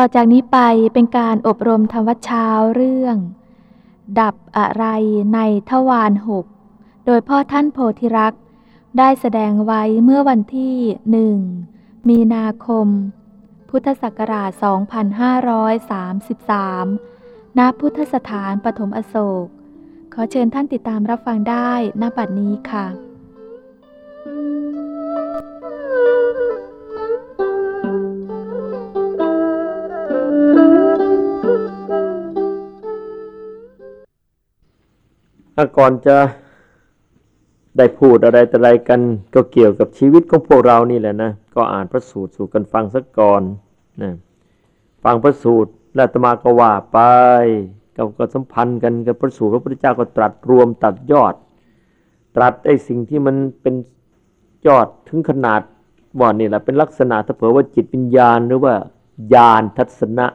ต่อจากนี้ไปเป็นการอบรมธรรมวัชเช้าเรื่อง ดับอะไรในทวารหก โดยพ่อท่านโพธิรักษ์ได้แสดงไว้เมื่อวันที่หนึ่งมีนาคม พุทธศักราช 2533 ณ พุทธสถานปฐมอโศก ขอเชิญท่านติดตามรับฟังได้ณบัดนี้ค่ะ ถ้าก่อนจะได้พูดอะไรแต่ไรกันก็เกี่ยวกับชีวิตของพวกเรานี่แหละนะก็อ่านพระสูตรสู่กันฟังสักก่อนนะฟังพระสูตรแล้วตมาก็ว่าไปก็ก็สัมพันธ์กันกับพระสูตรพระพุทธเจ้าก็ตรัสรวมตัดยอด ตรัสไอ้สิ่งที่มันเป็นยอดถึงขนาดว่านี่แหละเป็นลักษณะถ้าเผื่อว่าจิตวิญญาณหรือว่าญาณทัศนะ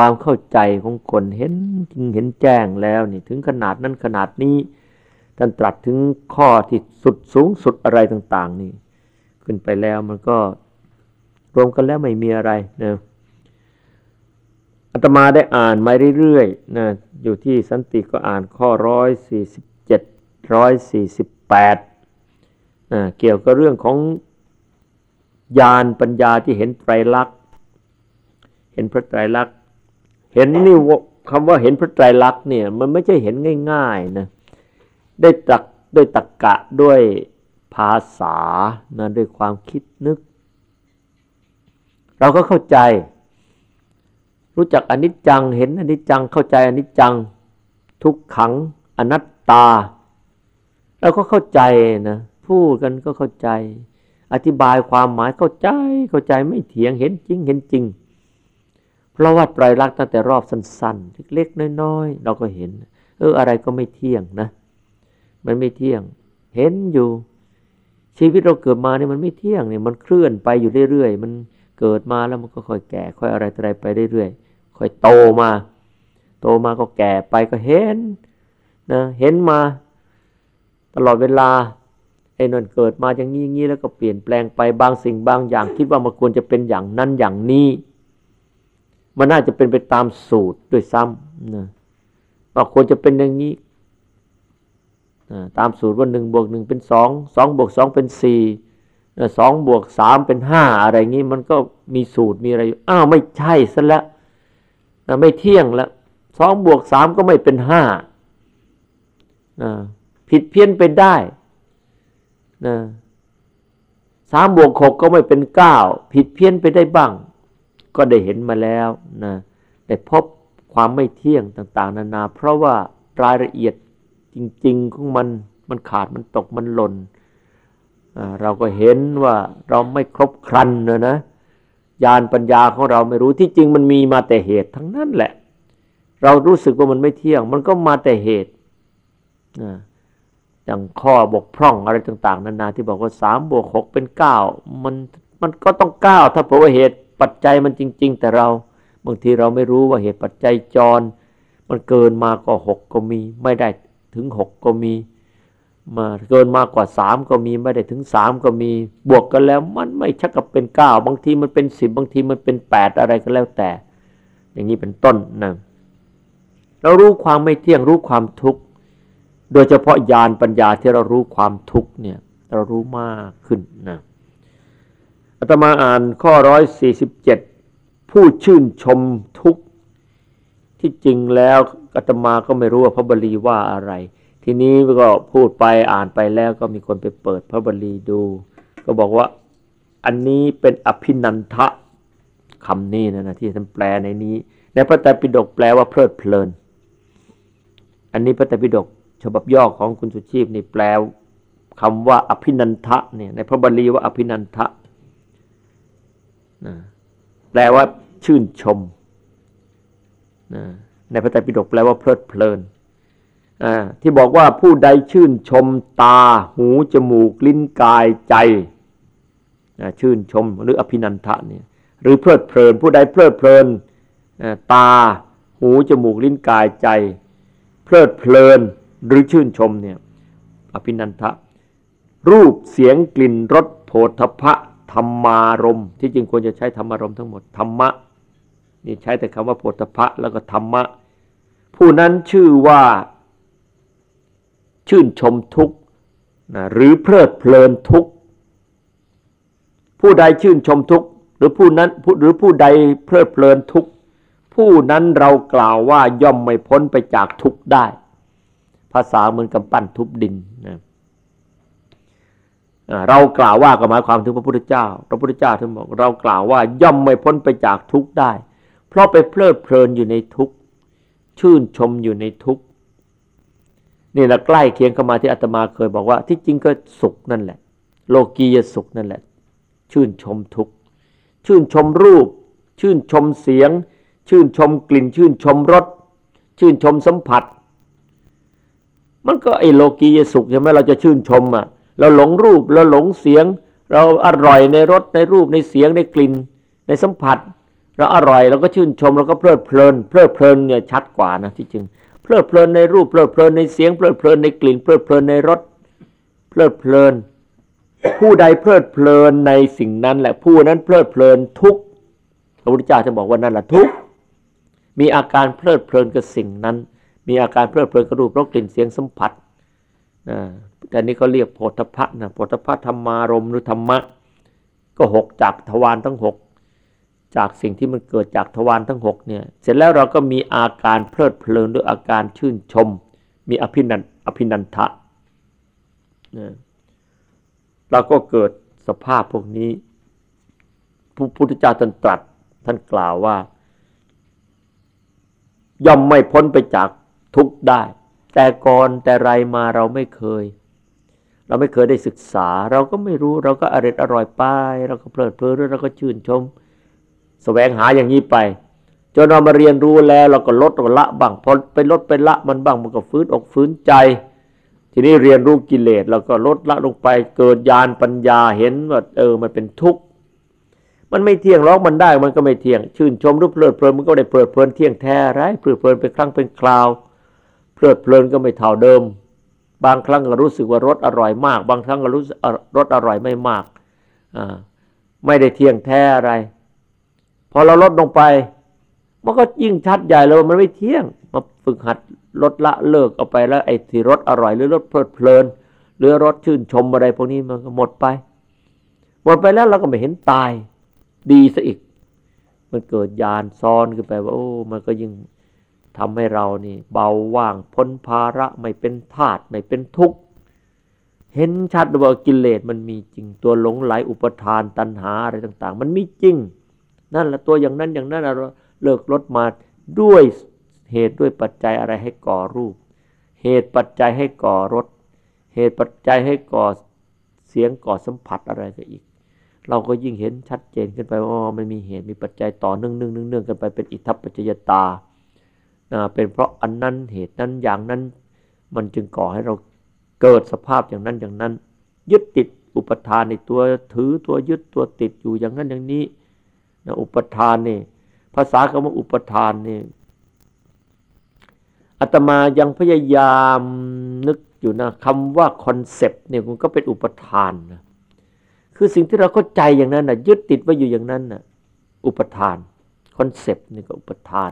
ความเข้าใจของคนเห็นจริงเห็นแจ้งแล้วนี่ถึงขนาดนั้นขนาดนี้ท่านตรัสถึงข้อที่สุดสูงสุดอะไรต่าง ๆ นี่ ขึ้นไปแล้วมันก็รวมกันแล้วไม่มีอะไรนะอาตมาได้อ่านมาเรื่อยๆนะอยู่ที่สันติก็อ่านข้อร้อยสี่สิบเจ็ดร้อยสี่สิบแปดนะเกี่ยวกับเรื่องของญาณปัญญาที่เห็นไตรลักษณ์เห็นพระไตรลักษณ์ เห็นนี่คำว่าเห็นพระไตรลักษณ์เนี่ย มันไม่ใช่เห็นง่าย ๆนะได้ตักด้วยตักกะด้วยภาษานะด้วยความคิดนึก เราก็เข้าใจ รู้จักอนิจจัง เห็นอนิจจังเข้าใจอนิจจัง ทุกขังอนัตตา เราก็เข้าใจนะพูดกันก็เข้าใจ อธิบายความหมายเข้าใจเข้าใจไม่เถียงเห็นจริงเห็นจริง เพราะว่าไตรลักษณ์ตั้งแต่รอบสั้นๆ เล็กๆน้อยๆ เราก็เห็น เอออะไรก็ไม่เที่ยงนะ มันไม่เที่ยง เห็นอยู่ ชีวิตเราเกิดมาเนี่ยมันไม่เที่ยงเนี่ยมันเคลื่อนไปอยู่เรื่อยๆ มันเกิดมาแล้วมันก็ค่อยแก่ ค่อยอะไรอะไรไปเรื่อยๆ ค่อยโตมา โตมาก็แก่ไปก็เห็นนะเห็นมา ตลอดเวลาไอ้นนเกิดมาอย่างนี้อย่างนี้แล้วก็เปลี่ยนแปลงไปบางสิ่งบางอย่าง คิดว่ามันควรจะเป็นอย่างนั้นอย่างนี้ มันน่าจะเป็นไปตามสูตรด้วยซ้ำนะว่าควรจะเป็นอย่างนี้ตามสูตรว่าหนึ่งบวกหนึ่งเป็นสองสองบวกสองเป็นสี่สองบวกสามเป็นห้าอะไรงี้ มันก็มีสูตรมีอะไรอ้าวไม่ใช่ซะแล้วไม่เที่ยงแล้วสองบวกสามก็ไม่เป็นห้าผิดเพี้ยนไปได้สามบวกหกก็ไม่เป็นเก้าผิดเพี้ยนไปได้บ้าง ก็ได้เห็นมาแล้วนะได้พบความไม่เที่ยงต่างๆ นานา เพราะว่ารายละเอียดจริง ๆ ของมันมันขาดมันตกมันหล่นเราก็เห็นว่าเราไม่ครบครันนะนะญาณปัญญาของเราไม่รู้ที่จริงมันมีมาแต่เหตุทั้งนั้นแหละ เรารู้สึกว่ามันไม่เที่ยง มันก็มาแต่เหตุอย่างข้อบกพร่องอะไรต่าง ๆ นานาที่บอกว่าสามบวกหกเป็นเก้ามันมันก็ต้องเก้าถ้าเพราะว่าเหตุ ปัจจัยมันจริง ๆ แต่เราบางทีเราไม่รู้ว่าเหตุปัจจัยจร มันเกินมาก็หกก็มี ไม่ได้ถึงหกก็มี มาเกินมากกว่าสามก็มีไม่ได้ถึงสามก็มี บวกกันแล้วมันไม่ชักกับเป็นเก้าบางทีมันเป็นสิบบางทีมันเป็นแปดอะไรก็แล้วแต่ อย่างนี้เป็นต้นนะเรารู้ความไม่เที่ยงรู้ความทุกข์โดยเฉพาะญาณปัญญาที่เรารู้ความทุกข์เนี่ยเรารู้มากขึ้นนะ อาตมาอ่านข้อร้อยสี่สิบเจ็ดผู้ชื่นชมทุกที่จริงแล้วอาตมาก็ไม่รู้ว่าพระบาลีว่าอะไร ทีนี้ก็พูดไปอ่านไปแล้วก็มีคนไปเปิดพระบาลีดู ก็บอกว่าอันนี้เป็นอภินันทะคำนี้นะนะที่ท่านแปลในนี้ ในพระไตรปิฎกแปลว่าเพลิดเพลิน อันนี้พระไตรปิฎกฉบับย่อของคุณสุชีพนี่แปลคำว่าอภินันทะเนี่ยในพระบาลีว่าอภินันทะ แปลว่าชื่นชมในพระไตรปิฎกแปลว่าเพลิดเพลินที่บอกว่าผู้ใดชื่นชมตา หู จมูก ลิ้นกายใจ ชื่นชมหรืออภินันทะเนี่ยหรือเพลิดเพลิน ผู้ใดเพลิดเพลินตา หู จมูก ลิ้นกายใจ เพลิดเพลินหรือชื่นชมเนี่ยอภินันทะ รูปเสียงกลิ่นรสโผฏฐพะ ธรรมารมที่จริงควรจะใช้ธรรมารมทั้งหมดธรรมะนี่ใช้แต่คำว่าโพธพะแล้วก็ธรรมะ ผู้นั้นชื่อว่า ชื่นชมทุกนะหรือเพลิดเพลินทุกข์ผู้ใดชื่นชมทุกข์หรือผู้นั้นหรือผู้ใดเพลิดเพลินทุกข์ผู้นั้นเรากล่าวว่าย่อมไม่พ้นไปจากทุกข์ได้ ภาษาเหมือนกับปั้นทุบดินนะ เรากล่าวว่าก็หมายความถึงพระพุทธเจ้า พระพุทธเจ้าท่านบอก เรากล่าวว่าย่อมไม่พ้นไปจากทุกข์ได้ เพราะไปเพลิดเพลินอยู่ในทุกข์ชื่นชมอยู่ในทุกข์นี่แหละใกล้เคียงเข้ามาที่อาตมาเคยบอกว่า ที่จริงก็สุขนั่นแหละ โลกียสุขนั่นแหละ ชื่นชมทุกข์ชื่นชมรูป ชื่นชมเสียง ชื่นชมกลิ่น ชื่นชมรสชื่นชมสัมผัส มันก็ไอโลกียสุขใช่ไหมเราจะชื่นชมอะ เราหลงรูปเราหลงเสียง เราอร่อยในรสในรูปในเสียงในกลิ่น ในสัมผัส เราอร่อยเราก็ชื่นชมเราก็เพลิดเพลิน เพลิดเพลินเนี่ยชัดกว่านะที่จริงเพลิดเพลินในรูปเพลิดเพลินในเสียงเพลิดเพลินในกลิ่น เพลิดเพลินในรสเพลิดเพลิน ผู้ใดเพลิดเพลินในสิ่งนั้นแหละผู้นั้นเพลิดเพลินทุกพระพุทธเจ้าจะบอกว่านั่นแหละทุกมีอาการเพลิดเพลินกับสิ่งนั้น มีอาการเพลิดเพลินกับรูปรสกลิ่นเสียงสัมผัส แต่นี้ก็เรียกโพธพะนะโพธพะธรรมารมหรือธรรมะ ก็หกจากทวารทั้งหกจากสิ่งที่มันเกิดจากทวารทั้งหกเนี่ย เสร็จแล้วเราก็มีอาการเพลิดเพลินด้วยอาการชื่นชม มีอภินันอภินันทะนะเราก็เกิดสภาพพวกนี้พระพุทธเจ้าท่านตรัสท่านกล่าวว่า ย่อมไม่พ้นไปจากทุกได้ แต่ก่อนแต่ไรมาเราไม่เคย เราไม่เคยได้ศึกษา เราก็ไม่รู้เราก็อร่อยอร่อยไป เราก็เพลิดเพลินเราก็ชื่นชมสแสวงหาอย่างนี้ไป จนเรามาเรียนรู้แล้ว เราก็ลดละบ้างพอไปลดไปละมันบ้างมันก็ฟื้นอกฟื้นใจ ทีนี้เรียนรู้กิเลสเราก็ลดละลงไปเกิดญาณปัญญาเห็นว่าเออมันเป็นทุกข์มันไม่เที่ยงร้องมันได้มันก็ไม่เที่ยง ชื่นชมรู้เพลิดเพลินมันก็ได้เพลิดเพลินเที่ยงแท้ไรเพลิดเพลินเป็นครั้งเป็นคราว เพลิดเพลินก็ไม่เท่าเดิม บางครั้งก็รู้สึกว่ารสอร่อยมาก บางครั้งก็รู้รสอร่อยไม่มากไม่ได้เที่ยงแท้อะไร พอเราลดลงไป มันก็ยิ่งชัดใหญ่เลยว่ามันไม่เที่ยงมาฝึกหัดลดละเลิกเอาไปแล้วไอ้ที่รสอร่อยหรือรสเพลิดเพลิน หรือรสชื่นชมอะไรพวกนี้มันก็หมดไป หมดไปแล้วเราก็ไม่เห็นตาย ดีซะอีก มันเกิดยานซ้อนขึ้นไปว่าโอ้มันก็ยิ่ง ทำให้เรานี่ เบาว่างพ้นภาระไม่เป็นทาตไม่เป็นทุกข์ เห็นชัดว่ากิเลสมันมีจริงตัวหลงไหลอุปทานตัณหาอะไรต่าง ๆ มันมีจริง นั่นแหละตัวอย่างนั้นอย่างนั้นเราเลิกลดมาด้วยเหตุด้วยปัจจัยอะไรให้ก่อรูป เหตุปัจจัยให้ก่อรสเหตุปัจจัยให้ก่อเสียงก่อสัมผัสอะไรก็อีก เราก็ยิ่งเห็นชัดเจนขึ้นไปว่ามันมีเหตุมีปัจจัยต่อเนื่องเนื่องเนื่องกันไปเป็นอิทธิปัจจยตา เป็นเพราะอันนั้นเหตุนั้นอย่างนั้น มันจึงก่อให้เราเกิดสภาพอย่างนั้นอย่างนั้น ยึดติดอุปาทานในตัวถือตัวยึดตัวติดอยู่อย่างนั้นอย่างนี้นะอุปาทานนี่ภาษาคำว่าอุปาทานนี่อาตมายังพยายามนึกอยู่นะคำว่า concept เนี่ยมันก็เป็นอุปาทานนะคือสิ่งที่เราเข้าใจอย่างนั้นนะยึดติดไว้อยู่อย่างนั้นนะอุปาทาน concept นี่ก็อุปาทาน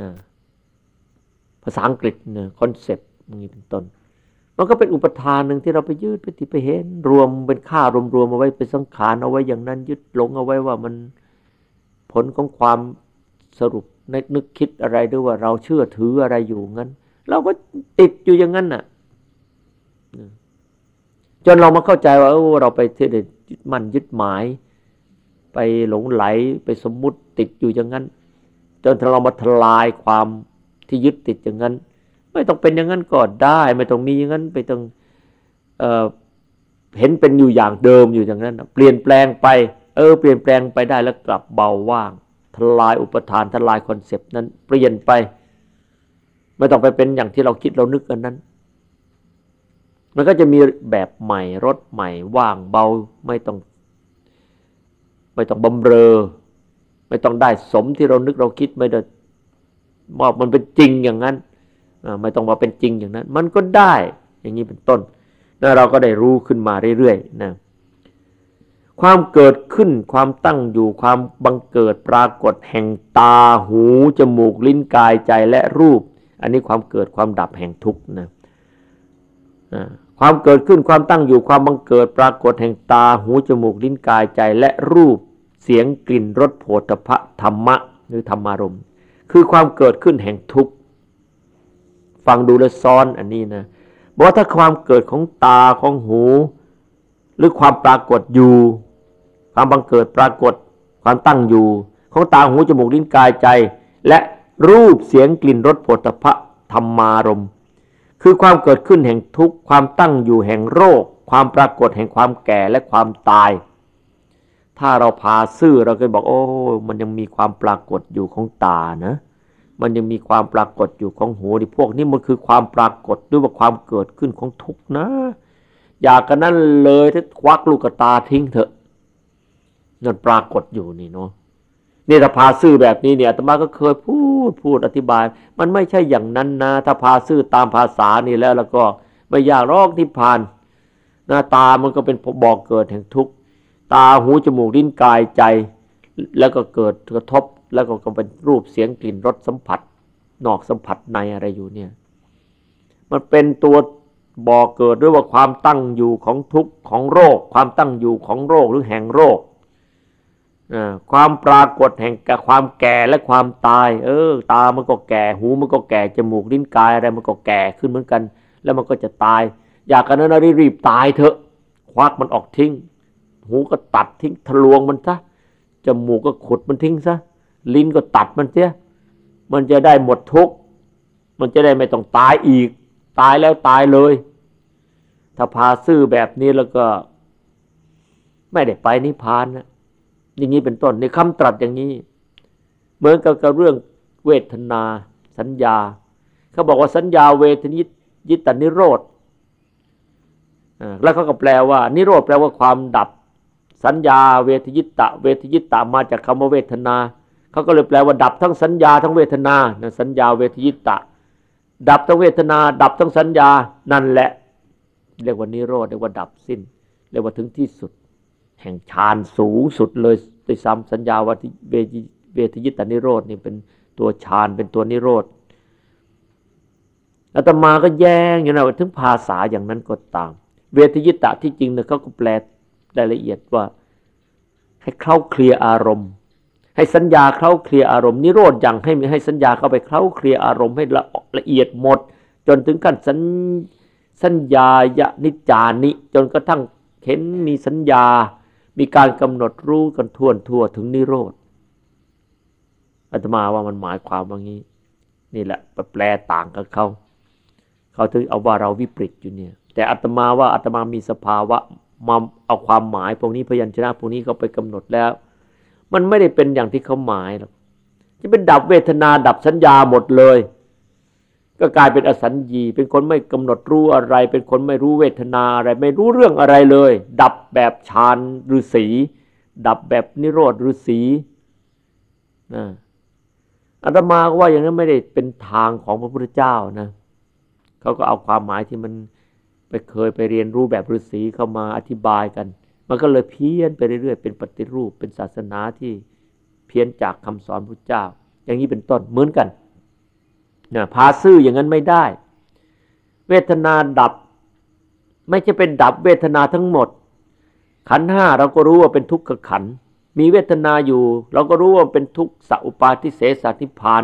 นะภาษาอังกฤษนะ conceptนี้เป็นต้น มันก็เป็นอุปทานหนึ่งที่เราไปยืดไปติไปเห็น รวมเป็นค่ารวมๆเอาไว้เป็นสังขารเอาไว้อย่างนั้น ยึดหลงเอาไว้ว่ามันผลของความสรุปนึกนึกคิดอะไรด้วยว่าเราเชื่อถืออะไรอยู่งั้น เราก็ติดอยู่อย่างนั้นน่ะจนเรามาเข้าใจว่าเราไปที่ยึดมั่นยึดหมาย ไปหลงไหลไปสมมุติติดอยู่อย่างนั้น จนเรามาทลายความที่ยึดติดอย่างนั้น ไม่ต้องเป็นอย่างนั้นก็ได้ ไม่ต้องมีอย่างนั้นไปต้องเห็นเป็นอยู่อย่างเดิมอยู่อย่างนั้นเปลี่ยนแปลงไปเออเปลี่ยนแปลงไปได้แล้วกลับเบาว่างทลายอุปาทานทลาย concept นั้นเปลี่ยนไป ไม่ต้องไปเป็นอย่างที่เราคิดเรานึกกันนั้น มันก็จะมีแบบใหม่รสใหม่ว่างเบาไม่ต้อง ไม่ต้องบำเรอ ไม่ต้องได้สมที่เรานึกเราคิดไม่ได้ว่ามันเป็นจริงอย่างนั้นไม่ต้องมาเป็นจริงอย่างนั้น มันก็ได้อย่างนี้เป็นต้นแล้วเราก็ได้รู้ขึ้นมาเรื่อยๆนะความเกิดขึ้นความตั้งอยู่ความบังเกิดปรากฏแห่งตาหูจมูกลิ้นกายใจและรูป อันนี้ความเกิดความดับแห่งทุกข์นะความเกิดขึ้นความตั้งอยู่ความบังเกิดปรากฏแห่งตาหูจมูกลิ้นกายใจและรูป เสียงกลิ่นรสโผฏฐะธรรมะหรือธรรมารมคือความเกิดขึ้นแห่งทุกข์ฟังดูแลซ้อนอันนี้นะบอกว่าถ้าความเกิดของตาของหู หรือความปรากฏอยู่ ความบังเกิดปรากฏความตั้งอยู่ ของตาหูจมูกลิ้นกายใจ และรูปเสียงกลิ่นรสโผฏฐะธรรมารมคือความเกิดขึ้นแห่งทุกข์ความตั้งอยู่แห่งโรค ความปรากฏแห่งความแก่และความตาย ถ้าเราพาซื่อเราเคยบอก โอ้ มันยังมีความปรากฏอยู่ของตานะ มันยังมีความปรากฏอยู่ของหูที่พวกนี้มันคือความปรากฏด้วยว่าความเกิดขึ้นของทุกข์นะ อยากกันนั้นเลยถ้าควักลูกตาทิ้งเถอะนั่นปรากฏอยู่นี่เนาะนี่ถ้าพาซื่อแบบนี้เนี่ยอาตมาก็เคยพูดพูดอธิบาย มันไม่ใช่อย่างนั้นนะ ถ้าพาซื่อตามภาษานี่แล้วแล้วก็ไม่ยากรอกที่ผ่านหน้าตามันก็เป็นบอกเกิดแห่งทุกข์ ตาหูจมูกลิ้นกายใจ แล้วก็เกิดกระทบแล้วก็กเป็นรูปเสียงกลิ่นรสสัมผัส นอกสัมผัสในอะไรอยู่เนี่ย มันเป็นตัวบ่อเกิดด้วยว่าความตั้งอยู่ของทุกข์ของโรค ความตั้งอยู่ของโรคหรือแห่งโรคความปรากฏแห่งความแก่และความตาย เออ ตามันก็แก่ หูมันก็แก่ จมูกลิ้นกายอะไรมันก็แก่ขึ้นเหมือนกัน แล้วมันก็จะตาย อยากกันนั้นรีบตายเถอะ ควักมันออกทิ้ง หูก็ตัดทิ้งทะลวงมันซะจมูกก็ขุดมันทิ้งซะลิ้นก็ตัดมันเสียมันจะได้หมดทุกมันจะได้ไม่ต้องตายอีก ตายแล้วตายเลย ถ้าพาซื่อแบบนี้แล้วก็ ไม่ได้ไปนิพพานนะอย่างนี้เป็นต้นในคำตรัสอย่างนี้ เหมือนกับกับเรื่องเวทนา สัญญา เขาบอกว่าสัญญาเวทนิยิตานิโรธแล้วเขาก็แปลว่า นิโรธแปลว่าความดับ สัญญาเวทยิตะเวทยิตะมาจากคำว่าเวทนาเขาก็เลยแปลว่าดับทั้งสัญญาทั้งเวทนาสัญญาเวทยิตะ ดับทั้งเวทนา ดับทั้งสัญญานั่นแหละ เรียกว่านิโรธเรียกว่าดับสิ้น เรียกว่าถึงที่สุด แห่งฌานสูงสุดเลยไปซ้ำสัญญาวัติเวทยิตานิโรธนี่เป็นตัวฌานเป็นตัวนิโรธอาตมาก็แย้งอยู่นะถึงภาษาอย่างนั้นก็ตาม เวทยิตะที่จริงเนี่ยเขาก็แปล รายละเอียดว่า ให้เข้าเคลียอารมณ์ ให้สัญญาเข้าเคลียอารมณ์นิโรธอย่างให้ให้สัญญาเข้าไปเข้าเคลียอารมณ์ให้ละละเอียดหมด จนถึงขั้นสัญสัญญายนิจานิจนกระทั่งเห็นมีสัญญา มีการกำหนดรู้กันทั่วทั่วถึงนิโรธอาตมาว่ามันหมายความว่างี้ นี่แหละแปลต่างกับเขาเขาถึงเอาว่าเราวิปริตอยู่เนี่ย แต่อาตมาว่าอาตมามีสภาวะ มาเอาความหมายพวกนี้พยัญชนะพวกนี้เขาไปกำหนดแล้ว มันไม่ได้เป็นอย่างที่เขาหมายหรอกจะเป็นดับเวทนาดับสัญญาหมดเลย ก็กลายเป็นอสัญญีเป็นคนไม่กำหนดรู้อะไร เป็นคนไม่รู้เวทนาอะไร ไม่รู้เรื่องอะไรเลย ดับแบบฌานฤาษีดับแบบนิโรธฤาษีนะอาตมาก็ว่าอย่างนั้นไม่ได้เป็นทางของพระพุทธเจ้านะเขาก็เอาความหมายที่มัน ไปเคยไปเรียนรู้แบบฤาษีเข้ามาอธิบายกัน มันก็เลยเพี้ยนไปเรื่อยๆ เป็นปฏิรูปเป็นศาสนาที่เพี้ยนจากคำสอนพระเจ้า อย่างนี้เป็นต้นเหมือนกันนะพาซื่ออย่างนั้นไม่ได้ เวทนาดับ ไม่ใช่เป็นดับเวทนาทั้งหมด ขันห้าเราก็รู้ว่าเป็นทุกขขัน มีเวทนาอยู่ เราก็รู้ว่าเป็นทุกสัอุปาทิเสสนิพาน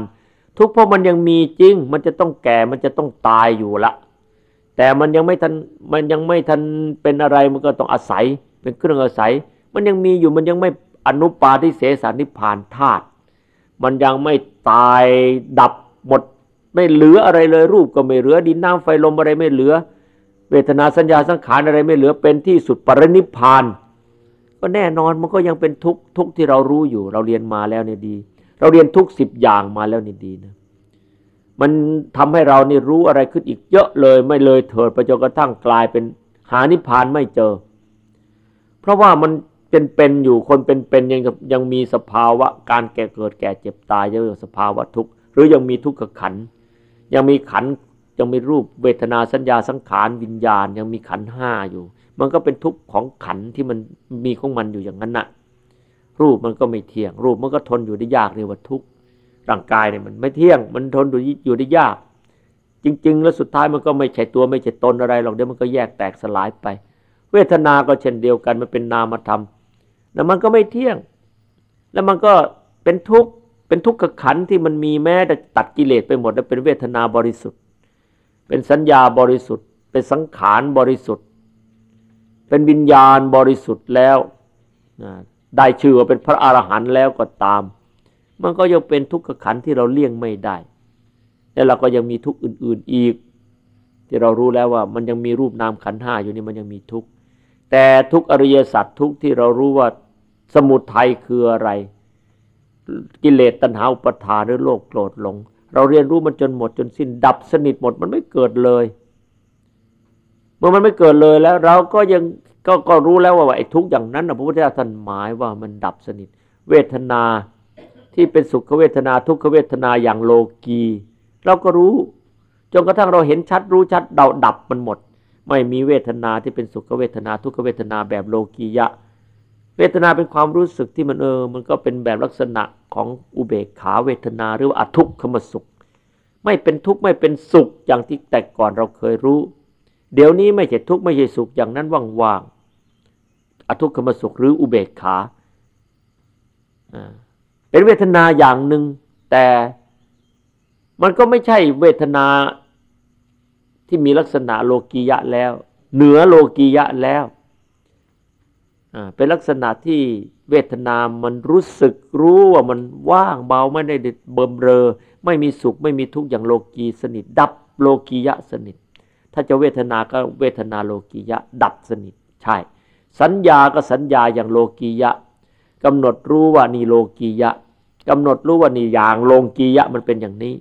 ทุกเพราะมันยังมีจริง มันจะต้องแก่มันจะต้องตายอยู่ละ แต่มันยังไม่ทันมันยังไม่ทันเป็นอะไรมันก็ต้องอาศัยเป็นเครื่องอาศัย มันยังมีอยู่มันยังไม่อนุปาทิเสสนิพานธาตุมันยังไม่ตายดับหมด ไม่เหลืออะไรเลยรูปก็ไม่เหลือดินน้ำไฟลมอะไรไม่เหลือ เวทนาสัญญาสังขารอะไรไม่เหลือเป็นที่สุดปรินิพาน ก็แน่นอนมันก็ยังเป็นทุกทุกที่เรารู้อยู่ เราเรียนมาแล้วเนี่ยดี เราเรียนทุกสิบอย่างมาแล้วนี่ดีนะ มันทำให้เรานี่รู้อะไรขึ้นอีกเยอะเลยไม่เลยเถิดไปจนกระทั่งกลายเป็นหานิพานไม่เจอ เพราะว่ามันเป็นเป็นอยู่คนเป็นเป็นยังยังมีสภาวะการแก่เกิดแก่เจ็บตายเยอะสภาวะทุกข์หรือยังมีทุกขขัน ยังมีขันยังมีรูปเวทนาสัญญาสังขารวิญญาณ ยังมีขันห้าอยู่ มันก็เป็นทุกข์ของขันที่มันมีของมันอยู่อย่างนั้นน่ะรูปมันก็ไม่เที่ยง รูปมันก็ทนอยู่ได้ยากเรียกว่าทุกข์ ร่างกายเนี่ยมันไม่เที่ยง มันทนอยู่อยู่ได้ยาก จริง ๆ แล้วสุดท้ายมันก็ไม่ใช่ตัวไม่ใช่ตนอะไรหรอกเดี๋ยวมันก็แยกแตกสลายไป เวทนาก็เช่นเดียวกันมันเป็นนามธรรมแล้วมันก็ไม่เที่ยง แล้วมันก็เป็นทุกข์เป็นทุกข์กับขันที่มันมีแม้แต่ตัดกิเลสไปหมดแล้วเป็นเวทนาบริสุทธิ์ เป็นสัญญาบริสุทธิ์ เป็นสังขารบริสุทธิ์ เป็นวิญญาณบริสุทธิ์แล้วได้ชื่อว่าเป็นพระอรหันต์แล้วก็ตาม มันก็ยังเป็นทุกข์ขันที่เราเลี่ยงไม่ได้ แล้วเราก็ยังมีทุกข์อื่น ๆอีก ที่เรารู้แล้วว่ามันยังมีรูปนามขันห้าอยู่นี่มันยังมีทุกข์แต่ทุกอริยสัจทุกที่เรารู้ว่าสมุทัยคืออะไร กิเลสตัณหาอุปทานหรือโลภโกรธหลง เราเรียนรู้มันจนหมดจนสิ้นดับสนิทหมดมันไม่เกิดเลย เมื่อมันไม่เกิดเลยแล้ว เราก็ยังก็ก็รู้แล้วว่าไอ้ทุกอย่างนั้นพระพุทธเจ้าท่านหมายว่ามันดับสนิท เวทนา ที่เป็นสุขเวทนาทุกขเวทนาอย่างโลกี เราก็รู้ จนกระทั่งเราเห็นชัดรู้ชัดเดาดับมันหมด ไม่มีเวทนาที่เป็นสุขเวทนาทุกขเวทนาแบบโลกียะ เวทนาเป็นความรู้สึกที่มันเออ มันก็เป็นแบบลักษณะของอุเบกขาเวทนาหรือว่าอทุกขมสุข ไม่เป็นทุกข์ไม่เป็นสุขอย่างที่แต่ก่อนเราเคยรู้ เดี๋ยวนี้ไม่ใช่ทุกข์ไม่ใช่สุขอย่างนั้นว่างๆอทุกขมสุขหรืออุเบกขา เป็นเวทนาอย่างหนึ่ง แต่มันก็ไม่ใช่เวทนาที่มีลักษณะโลกียะแล้ว เหนือโลกียะแล้วเป็นลักษณะที่เวทนามันรู้สึกรู้ว่ามันว่างเบาไม่ได้เบิ่มเรอ ไม่มีสุขไม่มีทุกข์อย่างโลกีสนิท ดับโลกียะสนิท ถ้าจะเวทนาก็เวทนาโลกียะ ดับสนิทใช่ สัญญาก็สัญญาอย่างโลกียะ กำหนดรู้ว่านี่โลกียะกำหนดรู้ว่านี่อย่างโลกียะมันเป็นอย่างนี้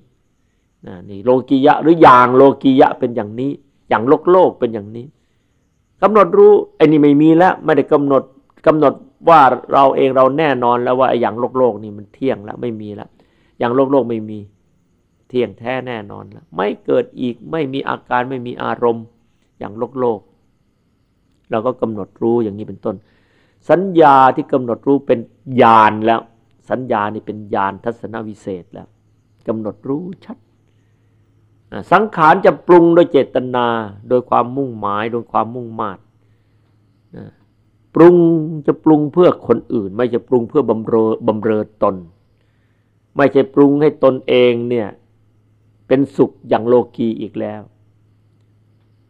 นี่โลกียะหรืออย่างโลกียะเป็นอย่างนี้ อย่างโลกโลกเป็นอย่างนี้กำหนดรู้ไอ้นี่ไม่มีแล้วไม่ได้กำหนดกำหนดว่าเราเองเราแน่นอนแล้วว่าอย่างโลกโลกนี่มันเที่ยงแล้วไม่มีแล้วอย่างโลกโลกไม่มีเที่ยงแท้แน่นอนแล้วไม่เกิดอีกไม่มีอาการไม่มีอารมณ์อย่างโลกโลก เราก็กำหนดรู้อย่างนี้เป็นต้น สัญญาที่กำหนดรู้เป็นญาณแล้ว สัญญานี่เป็นญาณทัศนวิเศษแล้วกำหนดรู้ชัด สังขารจะปรุงโดยเจตนา โดยความมุ่งหมายโดยความมุ่งมา่ปรุงจะปรุงเพื่อคนอื่น ไม่จะปรุงเพื่อบำเรอบำเรอตน ไม่ใช่ปรุงให้ตนเองเนี่ยเป็นสุขอย่างโลกีอีกแล้ว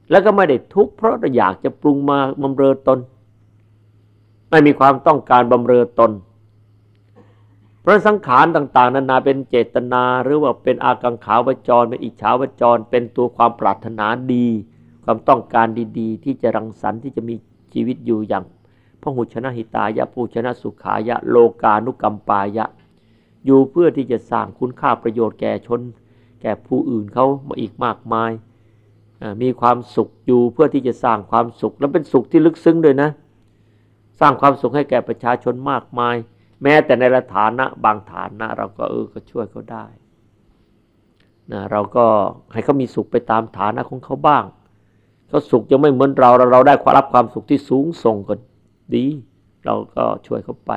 แล้วก็ไม่ได้ทุกข์เพราะอยากจะปรุงมาบำเรอตน ไม่มีความต้องการบำเรอตน เพราะสังขารต่าง ๆ นานาเป็นเจตนาหรือว่าเป็นอากังขาวจร เป็นอิจฉาวจร เป็นตัวความปรารถนาดี ความต้องการดีๆ ที่จะรังสรรค์ที่จะมีชีวิตอยู่อย่างพหุชนะหิตายะปูชนะสุขายะ โลกานุกรรมปายะ อยู่เพื่อที่จะสร้างคุณค่าประโยชน์แก่ชน แก่ผู้อื่นเขามาอีกมากมาย มีความสุขอยู่เพื่อที่จะสร้างความสุข และเป็นสุขที่ลึกซึ้งด้วยนะ สร้างความสุขให้แก่ประชาชนมากมาย แม้แต่ในระฐานะบางฐานะ เราก็เออก็ช่วยเขาได้นะเราก็ให้เขามีสุขไปตามฐานะของเขาบ้างเขาสุขยังไม่เหมือนเราเราได้ความรับความสุขที่สูงส่งก็ดี เราก็ช่วยเขาไป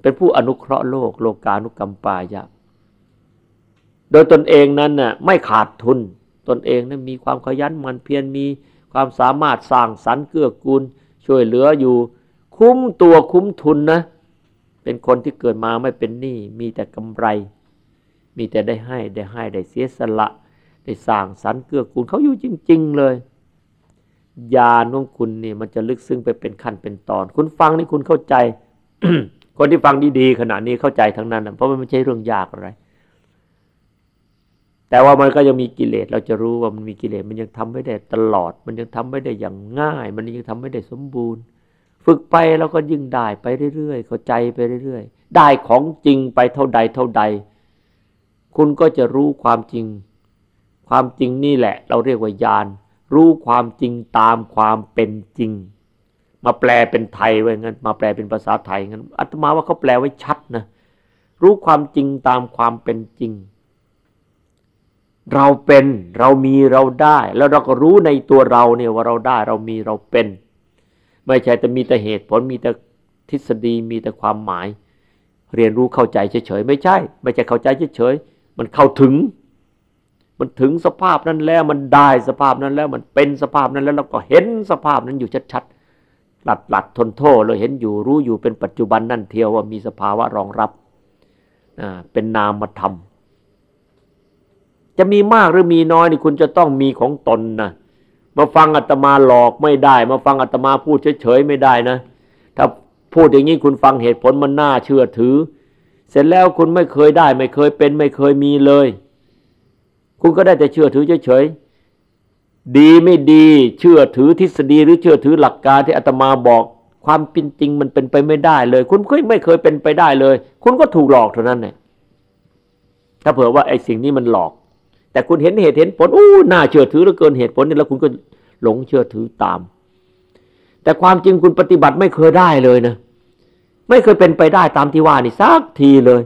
เป็นผู้อนุเคราะห์โลกโลกานุกรรมปายะ โดยตนเองนั้นน่ะไม่ขาดทุน ตนเองนั้นมีความขยันมันเพียรมีความสามารถสร้างสรรค์เกื้อกูล ช่วยเหลืออยู่ คุ้มตัวคุ้มทุนนะ เป็นคนที่เกิดมาไม่เป็นหนี้มีแต่กำไร มีแต่ได้ให้ได้ให้ได้เสียสละ ได้สร้างสรรค์เกื้อกูลเขาอยู่จริง ๆ เลยญาณของคุณนี่มันจะลึกซึ้งไปเป็นขั้นเป็นตอน คุณฟังนี่คุณเข้าใจ คนที่ฟังดีๆขณะนี้เข้าใจทั้งนั้นเพราะมันไม่ใช่เรื่องยากอะไร แต่ว่ามันก็ยังมีกิเลสเราจะรู้ว่ามันมีกิเลสมันยังทำไม่ได้ตลอด มันยังทำไม่ได้อย่างง่าย มันยังทำไม่ได้สมบูรณ์ ฝึกไปแล้วก็ยิ่งได้ไปเรื่อยๆเข้าใจไปเรื่อยๆ ได้ของจริงไปเท่าใดเท่าใด คุณก็จะรู้ความจริง ความจริงนี่แหละ เราเรียกว่าญาณรู้ความจริงตามความเป็นจริง มาแปลเป็นไทยไว้งั้น มาแปลเป็นภาษาไทยงั้นอาตมาว่าเขาแปลไว้ชัดนะรู้ความจริงตามความเป็นจริง เราเป็นเรามีเราได้ แล้วเราก็รู้ในตัวเราเนี่ยว่าเราได้เรามีเราเป็น ไม่ใช่แต่มีแต่เหตุผลมีแต่ทฤษฎีมีแต่ความหมาย เรียนรู้เข้าใจเฉยๆไม่ใช่ ไม่ใช่เข้าใจเฉยๆมันเข้าถึง มันถึงสภาพนั้นแล้วมันได้สภาพนั้นแล้วมันเป็นสภาพนั้นแล้วเราก็เห็นสภาพนั้นอยู่ชัดๆหลัดหลัดทนโทษเราเห็นอยู่รู้อยู่เป็นปัจจุบันนั่นเทียวว่ามีสภาวะรองรับเป็นนามธรรม จะมีมากหรือมีน้อยนี่คุณจะต้องมีของตนนะมาฟังอาตมาหลอกไม่ได้ มาฟังอาตมาพูดเฉยๆไม่ได้นะ ถ้าพูดอย่างนี้คุณฟังเหตุผลมันน่าเชื่อถือ เสร็จแล้วคุณไม่เคยได้ ไม่เคยเป็น ไม่เคยมีเลย คุณก็ได้แต่เชื่อถือเฉยๆดีไม่ดีเชื่อถือทฤษฎีหรือเชื่อถือหลักการที่อาตมาบอกความเป็นจริงมันเป็นไปไม่ได้เลย คุณเคยไม่เคยเป็นไปได้เลย คุณก็ถูกหลอกเท่านั้นเนี่ยถ้าเผื่อว่าไอ้สิ่งนี้มันหลอก แต่คุณเห็นเหตุเห็นผลอู้น่าเชื่อถือเหลือเกินเหตุผลนี่แล้วคุณก็หลงเชื่อถือตาม แต่ความจริงคุณปฏิบัติไม่เคยได้เลยนะ ไม่เคยเป็นไปได้ตามที่ว่านี่สักทีเลย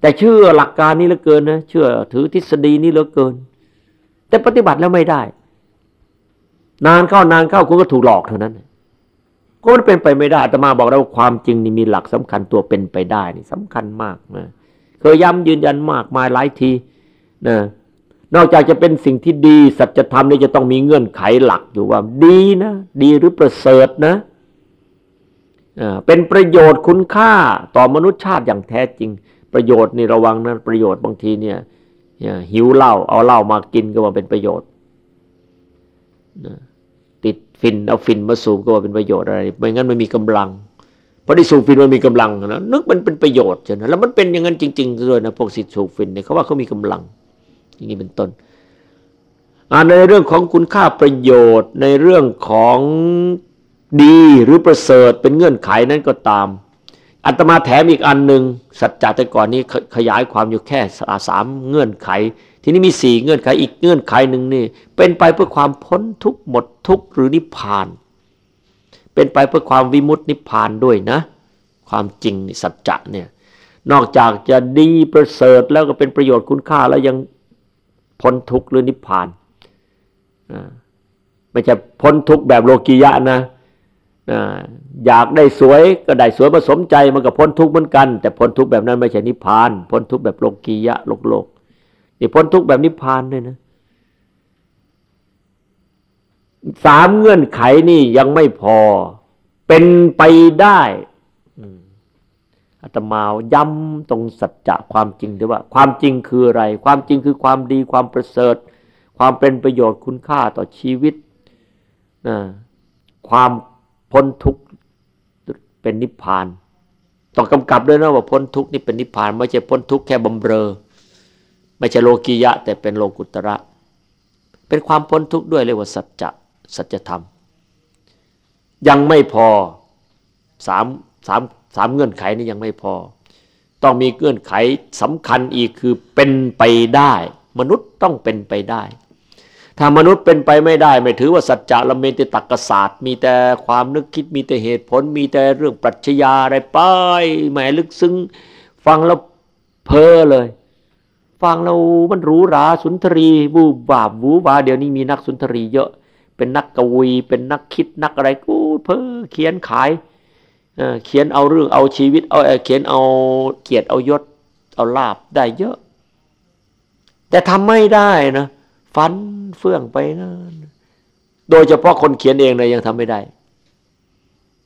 แต่เชื่อหลักการนี้เหลือเกินนะเชื่อถือทฤษฎีนี้เหลือเกิน แต่ปฏิบัติแล้วไม่ได้ นานเข้านานเข้าคุณก็ถูกหลอกเท่านั้นก็มันเป็นไปไม่ได้แต่มาบอกเราความจริงนี่มีหลักสำคัญตัวเป็นไปได้นี่สำคัญมากนะเคยย้ำยืนยันมากมายหลายที นะนอกจากจะเป็นสิ่งที่ดี สัจธรรมนี่จะต้องมีเงื่อนไขหลักอยู่ว่า ดีนะ ดีหรือประเสริฐนะเป็นประโยชน์คุณค่าต่อมนุษยชาติอย่างแท้จริง ประโยชน์นี่ระวังนะประโยชน์บางทีเนี่ยหิวเหล้าเอาเหล้ามากินก็ว่าเป็นประโยชน์ติดฟินเอาฟินมาสูบก็ว่าเป็นประโยชน์อะไรไม่งั้นไม่มีกำลังพอได้สูบฟินมันมีกำลังนะนึกมันเป็นประโยชน์ใช่ไหมแล้วมันเป็นอย่างนั้นจริงๆเลยนะพวกสิทธิสูบฟินเนี่ยเขาว่าเขามีกำลัง อย่างนี้เป็นต้นในเรื่องของคุณค่าประโยชน์ ในเรื่องของดีหรือประเสริฐเป็นเงื่อนไขนั้นก็ตามอัตมาแถมอีกอันหนึ่งสัจจะแต่ก่อนนี้ขยายความอยู่แค่สามเงื่อนไข ทีนี้มีสี่เงื่อนไขอีกเงื่อนไขหนึ่งนี่ เป็นไปเพื่อความพ้นทุกหมดทุกหรือนิพพาน เป็นไปเพื่อความวิมุตตินิพพานด้วยนะ ความจริงสัจจะเนี่ยนอกจากจะดีประเสริฐแล้วก็เป็นประโยชน์คุณค่าแล้วยัง พ้นทุกข์หรือนิพพานไม่ใช่พ้นทุกข์แบบโลกียะนะอยากได้สวยก็ได้สวยผสมใจมันก็พ้นทุกข์เหมือนกัน แต่พ้นทุกข์แบบนั้นไม่ใช่นิพพาน พ้นทุกข์แบบโลกียะโลกโลกนี่พ้นทุกข์แบบนิพพานด้วยนะสามเงื่อนไขนี่ยังไม่พอเป็นไปได้ อาตมาย้ำตรงสัจจะความจริงด้วยว่า ความจริงคืออะไร ความจริงคือความดีความประเสริฐ ความเป็นประโยชน์คุณค่าต่อชีวิตนะความพ้นทุกข์เป็นนิพพานต้องกำกับด้วยนะว่าพ้นทุกข์นี่เป็นนิพพาน ไม่ใช่พ้นทุกข์แค่บำเรอ ไม่ใช่โลกียะ แต่เป็นโลกุตระ เป็นความพ้นทุกข์ด้วยเรียกว่าสัจจะสัจธรรม ยังไม่พอสามสาม สามเงื่อนไขนี้ยังไม่พอ ต้องมีเงื่อนไขสำคัญอีกคือเป็นไปได้ มนุษย์ต้องเป็นไปได้ ถ้ามนุษย์เป็นไปไม่ได้ ไม่ถือว่าสัจจะละเมติตักกศาสตร์ มีแต่ความนึกคิดมีแต่เหตุผล มีแต่เรื่องปรัชญาอะไรไปแหมลึกซึ้งฟังแล้วเพ้อเลยฟังแล้วมันหรูหราสุนทรีบูบาบูบาเดี๋ยวนี้มีนักสุนทรีเยอะ เป็นนักกวี เป็นนักคิดนักอะไรกูเพ้อเขียนขาย เขียนเอาเรื่องเอาชีวิตเอาเขียนเอาเกียรติเอายศเอาลาบได้เยอะ แต่ทำไม่ได้นะฟันเฟื่องไปนะโดยเฉพาะคนเขียนเองเลยยังทำไม่ได้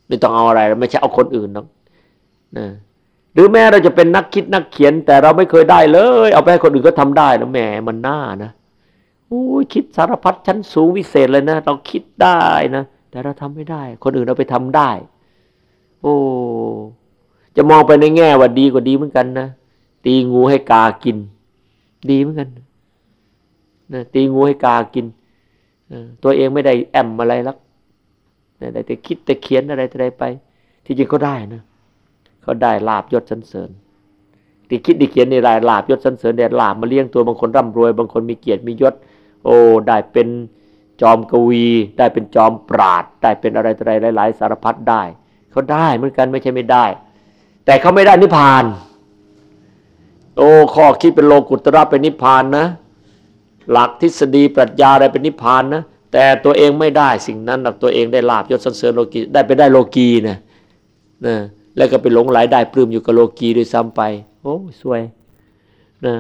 ไม่ต้องเอาอะไรไม่ใช่เอาคนอื่นหรอกนะหรือแม้เราจะเป็นนักคิดนักเขียน แต่เราไม่เคยได้เลย เอาไปให้คนอื่นก็ทำได้นะแหมมันน่านะโอ้ยคิดสารพัดชั้นสูงวิเศษเลยนะ เราคิดได้นะแต่เราทำไม่ได้ คนอื่นเราไปทำได้ อ้ จะมองไปในแง่ว่าดีกว่าดีเหมือนกันนะตีงูให้กากิน ดีเหมือนกันนะตีงูให้กากินตัวเองไม่ได้แอมอะไรลักได้แต่คิดแต่เขียนอะไรอะไรไป ที่จริงเขาได้นะเขาได้ลาบยศสันเสริญที่คิดที่เขียนในรายลาบยศสันเสริญเนี่ลาบมาเลี้ยงตัวบางคนร่ำรวย บางคนมีเกียรติมียศ โอ้ได้เป็นจอมกวี ได้เป็นจอมปราด ได้เป็นอะไรอะไรหลาย ๆ สารพัดได้ เขาได้เหมือนกันไม่ใช่ไม่ได้ แต่เขาไม่ได้นิพพาน โอ้ข้อคิดเป็นโลกุตระเป็นนิพพานนะ หลักทฤษฎีปรัชญาอะไรเป็นนิพพานนะแต่ตัวเองไม่ได้สิ่งนั้นหลักตัวเองได้ลาบยศสันเสริญโลกีได้ไปได้โลกีนะนะแล้วก็ไปหลงไหลได้ปลื้มอยู่กับโลกีด้วยซ้ำไป โอ้สวยนะ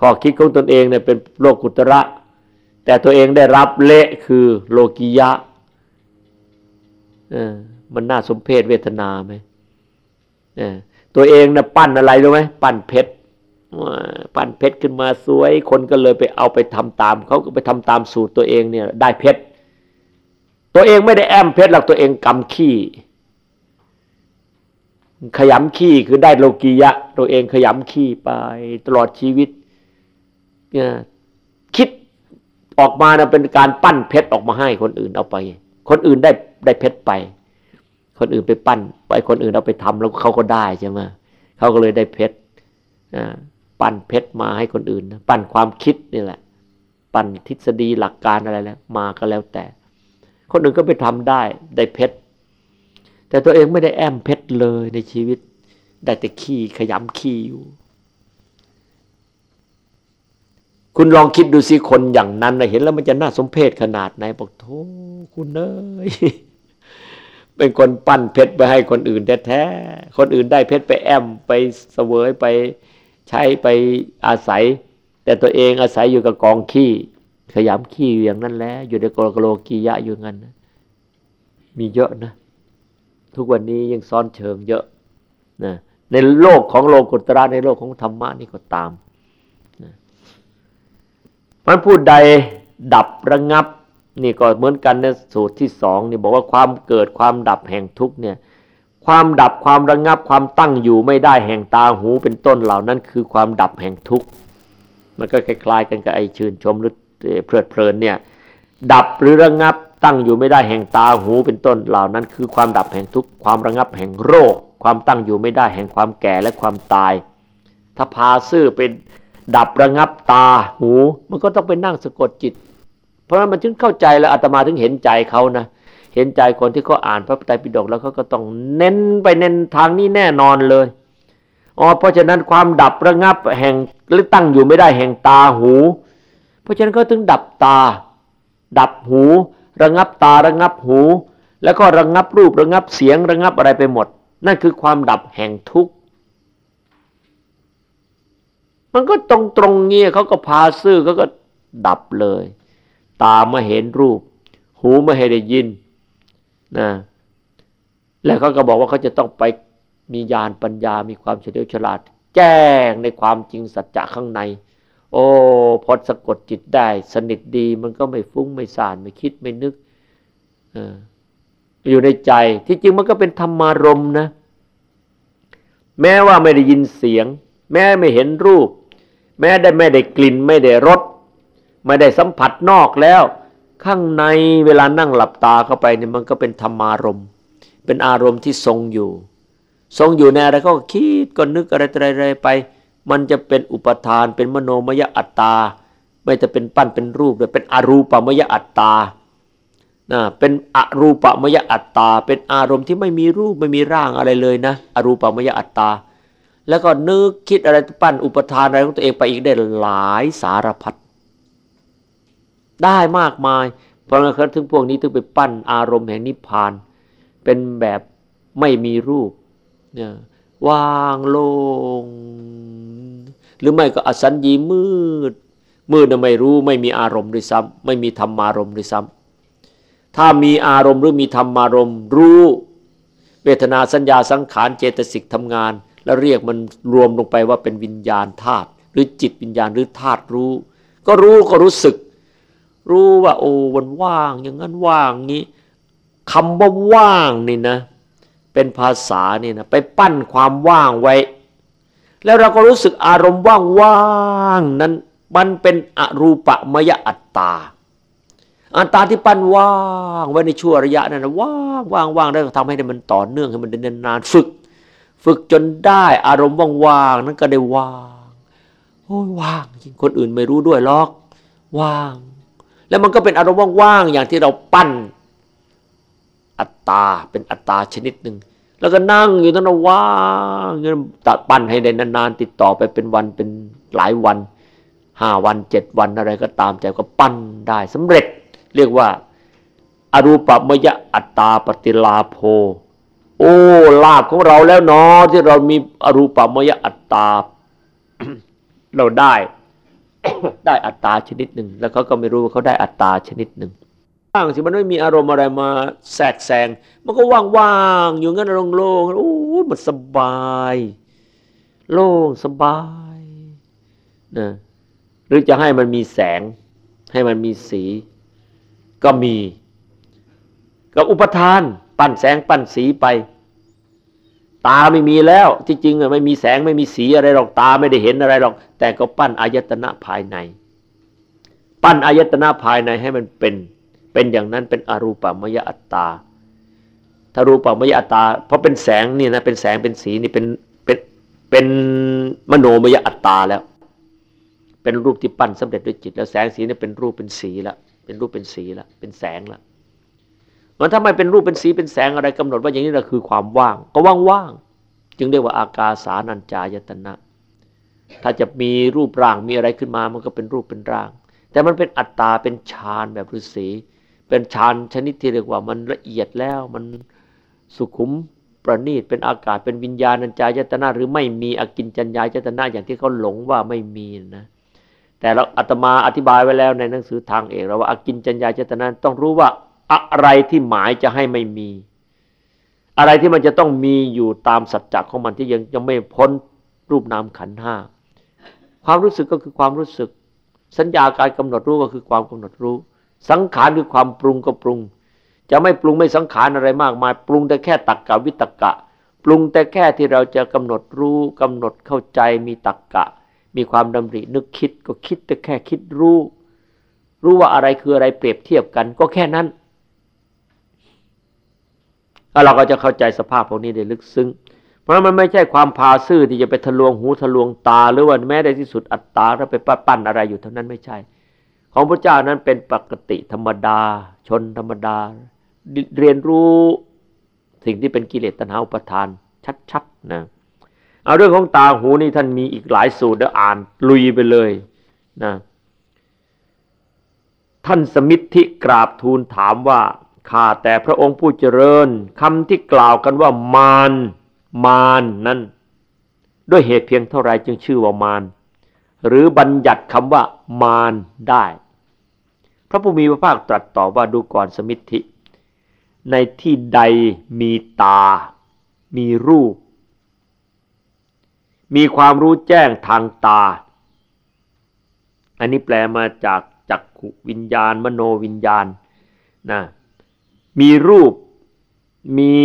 ข้อคิดของตนเองเนี่ยเป็นโลกุตระ แต่ตัวเองได้รับเละคือโลกียะ มันน่าสมเพศเวทนาไหมตัวเองนะปั้นอะไรรู้ไหมปั้นเพชรปั้นเพชรขึ้นมาสวย คนก็เลยไปเอาไปทำตามเขาก็ไปทำตามสูตรตัวเองเนี่ย ได้เพชรตัวเองไม่ได้แอมเพชรหรอกตัวเองกำขี้ ขยำขี้คือได้โลกียะ ตัวเองขยำขี้ไปตลอดชีวิตคิดออกมานะเป็นการปั้นเพชรออกมาให้คนอื่นเอาไป คนอื่นได้ได้เพชรไป คนอื่นไปปั้น ไปคนอื่นเอาไปทำแล้วเขาก็ได้ใช่ไหมเขาก็เลยได้เพชรปั้นเพชรมาให้คนอื่น ปั้นความคิดนี่แหละ ปั้นทฤษฎีหลักการอะไรแล้ว มาก็แล้วแต่ คนอื่นก็ไปทำได้ได้เพชรแต่ตัวเองไม่ได้แอมเพชรเลยในชีวิต ได้แต่ขี้ขยำขี้อยู่คุณลองคิดดูสิคนอย่างนั้นนะเห็นแล้วมันจะน่าสมเพชขนาดไหนบอกโธ่คุณเอ้ย เป็นคนปั้นเพชรไปให้คนอื่นแท้ๆ คนอื่นได้เพชรไปแอมไปเสวยไปใช้ไปอาศัย แต่ตัวเองอาศัยอยู่กับกองขี้ ขยำขี้อย่างนั้นแหละอยู่ในกรโลกียะอยู่งั้นนะมีเยอะนะ ทุกวันนี้ยังซ้อนเชิงเยอะนะในโลกของโลกุตระในโลกของธรรมะนี่ก็ตามนะมันพูดใดดับระงับ นี่ก็เหมือนกันในสูตรที่สองนี่บอกว่าความเกิดความดับแห่งทุกเนี่ยความดับความระงงับความตั้งอยู่ไม่ได้แห่งตาหูเป็นต้นเหล่านั้น คือความดับแห่งทุกข์มันก็คล้ายๆกันกับไอชื่นชมหรือเพลิดเพลินเนี่ยดับหรือระงงับตั้งอยู่ไม่ได้แห่งตาหูเป็นต้นเหล่านั้น คือความดับแห่งทุกข์ความระงงับแห่งโรค ความตั้งอยู่ไม่ได้แห่งความแก่และความตาย ถ้าพาซื่อเป็นดับระงับตาหู มันก็ต้องไปนั่งสะกดจิต เพราะนั้นมันจึงเข้าใจแล้วอาตมาถึงเห็นใจเขานะเห็นใจคนที่เขาอ่านพระไตรปิฎกแล้วเขาก็ต้องเน้นไปเน้นทางนี้แน่นอนเลยอ๋อเพราะฉะนั้นความดับระงับแห่งหรือตั้งอยู่ไม่ได้แห่งตาหู เพราะฉะนั้นก็ถึงดับตา ดับหู ระงับตาระงับหู แล้วก็ระงับรูประงับเสียงระงับอะไรไปหมด นั่นคือความดับแห่งทุกข์มันก็ตรงตรงเงี้ยเขาก็พาซื่อเขาก็ดับเลย ตามาเห็นรูป หูมาให้ได้ยินนะแล้วเขาก็บอกว่าเขาจะต้องไปมีญาณปัญญา มีความเฉลียวฉลาด แจ้งในความจริงสัจจะข้างใน โอ้พอสะกดจิตได้ สนิทดีมันก็ไม่ฟุ้งไม่สานไม่คิดไม่นึกออยู่ในใจ ที่จริงมันก็เป็นธรรมารมนะ แม้ว่าไม่ได้ยินเสียง แม้ไม่เห็นรูป แม้ได้ไม่ได้กลิ่นไม่ได้รส ไม่ได้สัมผัสนอกแล้ว ข้างในเวลานั่งหลับตาเข้าไปเนี่ยมันก็เป็นธรรมารมณ์ เป็นอารมณ์ที่ทรงอยู่ ทรงอยู่ในอะไรก็คิดก็นึกอะไรอะไรไป มันจะเป็นอุปทานเป็นมโนมยอัตตา ไม่จะเป็นปั้นเป็นรูปเลยเป็นอรูปมยอัตตานะเป็นอรูปมยอัตตา เป็นอารมณ์ที่ไม่มีรูปไม่มีร่างอะไรเลยนะ อรูปมยอัตตา แล้วก็นึกคิดอะไรปั้นอุปทานอะไรของตัวเองไปอีกได้หลายสารพัด ได้มากมาย เพราะงั้นถึงพวกนี้ถึงไปปั้นอารมณ์แห่งนิพพาน เป็นแบบไม่มีรูปว่างโลงหรือไม่ก็อสัญญีมืด มืดไม่รู้ไม่มีอารมณ์ด้วยซ้ำไม่มีธรรมารมณ์ด้วยซ้ำถ้ามีอารมณ์หรือมีธรรมารมณ์ รู้เวทนาสัญญาสังขารเจตสิกทำงาน แล้วเรียกมันรวมลงไปว่าเป็นวิญญาณธาตุหรือจิตวิญญาณหรือธาตุรู้ ก็รู้ก็รู้สึก รู้ว่าโอ้มันว่าง อย่างนั้นว่างงี้คำว่าว่างนี่นะ เป็นภาษานี่นะไปปั้นความว่างไว้ แล้วเราก็รู้สึกอารมณ์ว่างว่างนั้นมันเป็นอรูปมยอัตตา อัตตาที่ปั้นว่างไว้ในชั่วระยะนั้นนะว่างว่างว่างแล้วทำให้มันต่อเนื่องให้มันเดินนานฝึก ฝึกจนได้อารมณ์ว่างๆนั้นก็ได้ว่างโอ้ยว่างจริงคนอื่นไม่รู้ด้วยหรอก ว่าง แล้วมันก็เป็นอารมณ์ว่างๆอย่างที่เราปั้น อัตตาเป็นอัตตาชนิดหนึ่งแล้วก็นั่งอยู่ตั้งว่างตัดปั้นให้ได้นานๆติดต่อไปเป็นวันเป็นหลายวันห้าวันเจ็ดวันอะไรก็ตามใจก็ปั้นได้สำเร็จ เรียกว่าอารูปมยะอัตตาปฏิลาโภโอ้ลาบของเราแล้วเนาะที่เรามีอรูปมยะอัตตาเราได้ ได้อัตตาชนิดหนึ่งแล้วเขาก็ไม่รู้ว่าเขาได้อัตตาชนิดหนึ่งว่างสิมันไม่มีอารมณ์อะไรมาแทรกแซงมันก็ว่างๆอยู่งั้นโล่งๆโอ้มันสบาย โล่งสบายนะหรือจะให้มันมีแสง ให้มันมีสี ก็มี กับอุปทาน ปั้นแสงปั้นสีไป ตาไม่มีแล้ว ที่จริงไม่มีแสงไม่มีสีอะไรหรอกตาไม่ได้เห็นอะไรหรอก แต่ก็ปั้นอายตนะภายใน ปั้นอายตนะภายในให้มันเป็น เป็นอย่างนั้นเป็นอรูปมยอัตตาถ้ารูปมยอัตตา เพราะเป็นแสงนี่นะเป็นแสงเป็นสีนี่เป็นเป็นเป็นมโนมยอัตตาแล้ว เป็นรูปที่ปั้นสำเร็จด้วยจิต แล้วแสงสีนี่เป็นรูปเป็นสีแล้วเป็นรูปเป็นสีแล้วเป็นแสงแล้ว มันถ้าไม่เป็นรูปเป็นสีเป็นแสงอะไรกำหนดว่าอย่างนี้เราคือความว่าง ก็ว่างๆจึงเรียกว่าอากาสานัญจายตนะ ถ้าจะมีรูปร่างมีอะไรขึ้นมา มันก็เป็นรูปเป็นร่าง แต่มันเป็นอัตตาเป็นฌานแบบฤาษีเป็นฌานชนิดที่เรียกว่ามันละเอียดแล้วมันสุขุมประณีตเป็นอากาศเป็นวิญญาณัญจายตนะหรือไม่มีอกินจัญญายตนะอย่างที่เขาหลงว่าไม่มีนะแต่เราอาตมาอธิบายไว้แล้วในหนังสือทางเอกเราว่าอกินจัญญายตนะต้องรู้ว่า อะไรที่หมายจะให้ไม่มี อะไรที่มันจะต้องมีอยู่ตามสัจจะของมันที่ยังยังไม่พ้นรูปนามขันห้าความรู้สึกก็คือความรู้สึก สัญญาการกำหนดรู้ก็คือความกำหนดรู้ สังขารคือความปรุงก็ปรุง จะไม่ปรุงไม่สังขารอะไรมากมาย ปรุงแต่แค่ตักกะวิตกะ ปรุงแต่แค่ที่เราจะกำหนดรู้กำหนดเข้าใจมีตักกะ มีความดำรินึกคิดก็คิดแต่แค่คิดรู้ รู้ว่าอะไรคืออะไรเปรียบเทียบกันก็แค่นั้น แล้วเราก็จะเข้าใจสภาพพวกนี้ได้ลึกซึ้ง เพราะมันไม่ใช่ความพาซื่อที่จะไปทะลวงหูทะลวงตาหรือว่าแม้ในที่สุดอัตตาแล้วไปปั้นอะไรอยู่เท่านั้นไม่ใช่ ของพระเจ้านั้นเป็นปกติธรรมดา ชนธรรมดา เรียนรู้สิ่งที่เป็นกิเลสตัณหาอุปทาน ชัดๆนะเอาเรื่องของตาหูนี่ท่านมีอีกหลายสูตรเดี๋ยวอ่านลุยไปเลยนะท่านสมิทธิกราบทูลถามว่า ข้าแต่พระองค์ผู้เจริญคำที่กล่าวกันว่ามารมารนนั้น ด้วยเหตุเพียงเท่าไรจึงชื่อว่ามารหรือบัญญัติคำว่ามารได้ พระผู้มีพระภาคตรัสตอบว่าดูก่อนสมิทธิ ในที่ใดมีตา มีรูป มีความรู้แจ้งทางตา อันนี้แปลมาจากจักขุวิญญาณ มโนวิญญาณนะ มีรูป มี